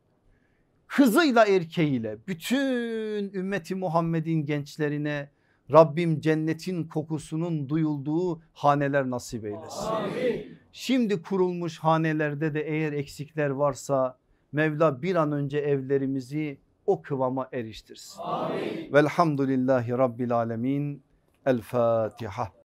Kızıyla erkeğiyle bütün ümmeti Muhammed'in gençlerine Rabbim cennetin kokusunun duyulduğu haneler nasip eylesin. Amin. Şimdi kurulmuş hanelerde de eğer eksikler varsa Mevla bir an önce evlerimizi o kıvama eriştirsin. Amin. Velhamdülillahi Rabbil Alemin. El Fatiha.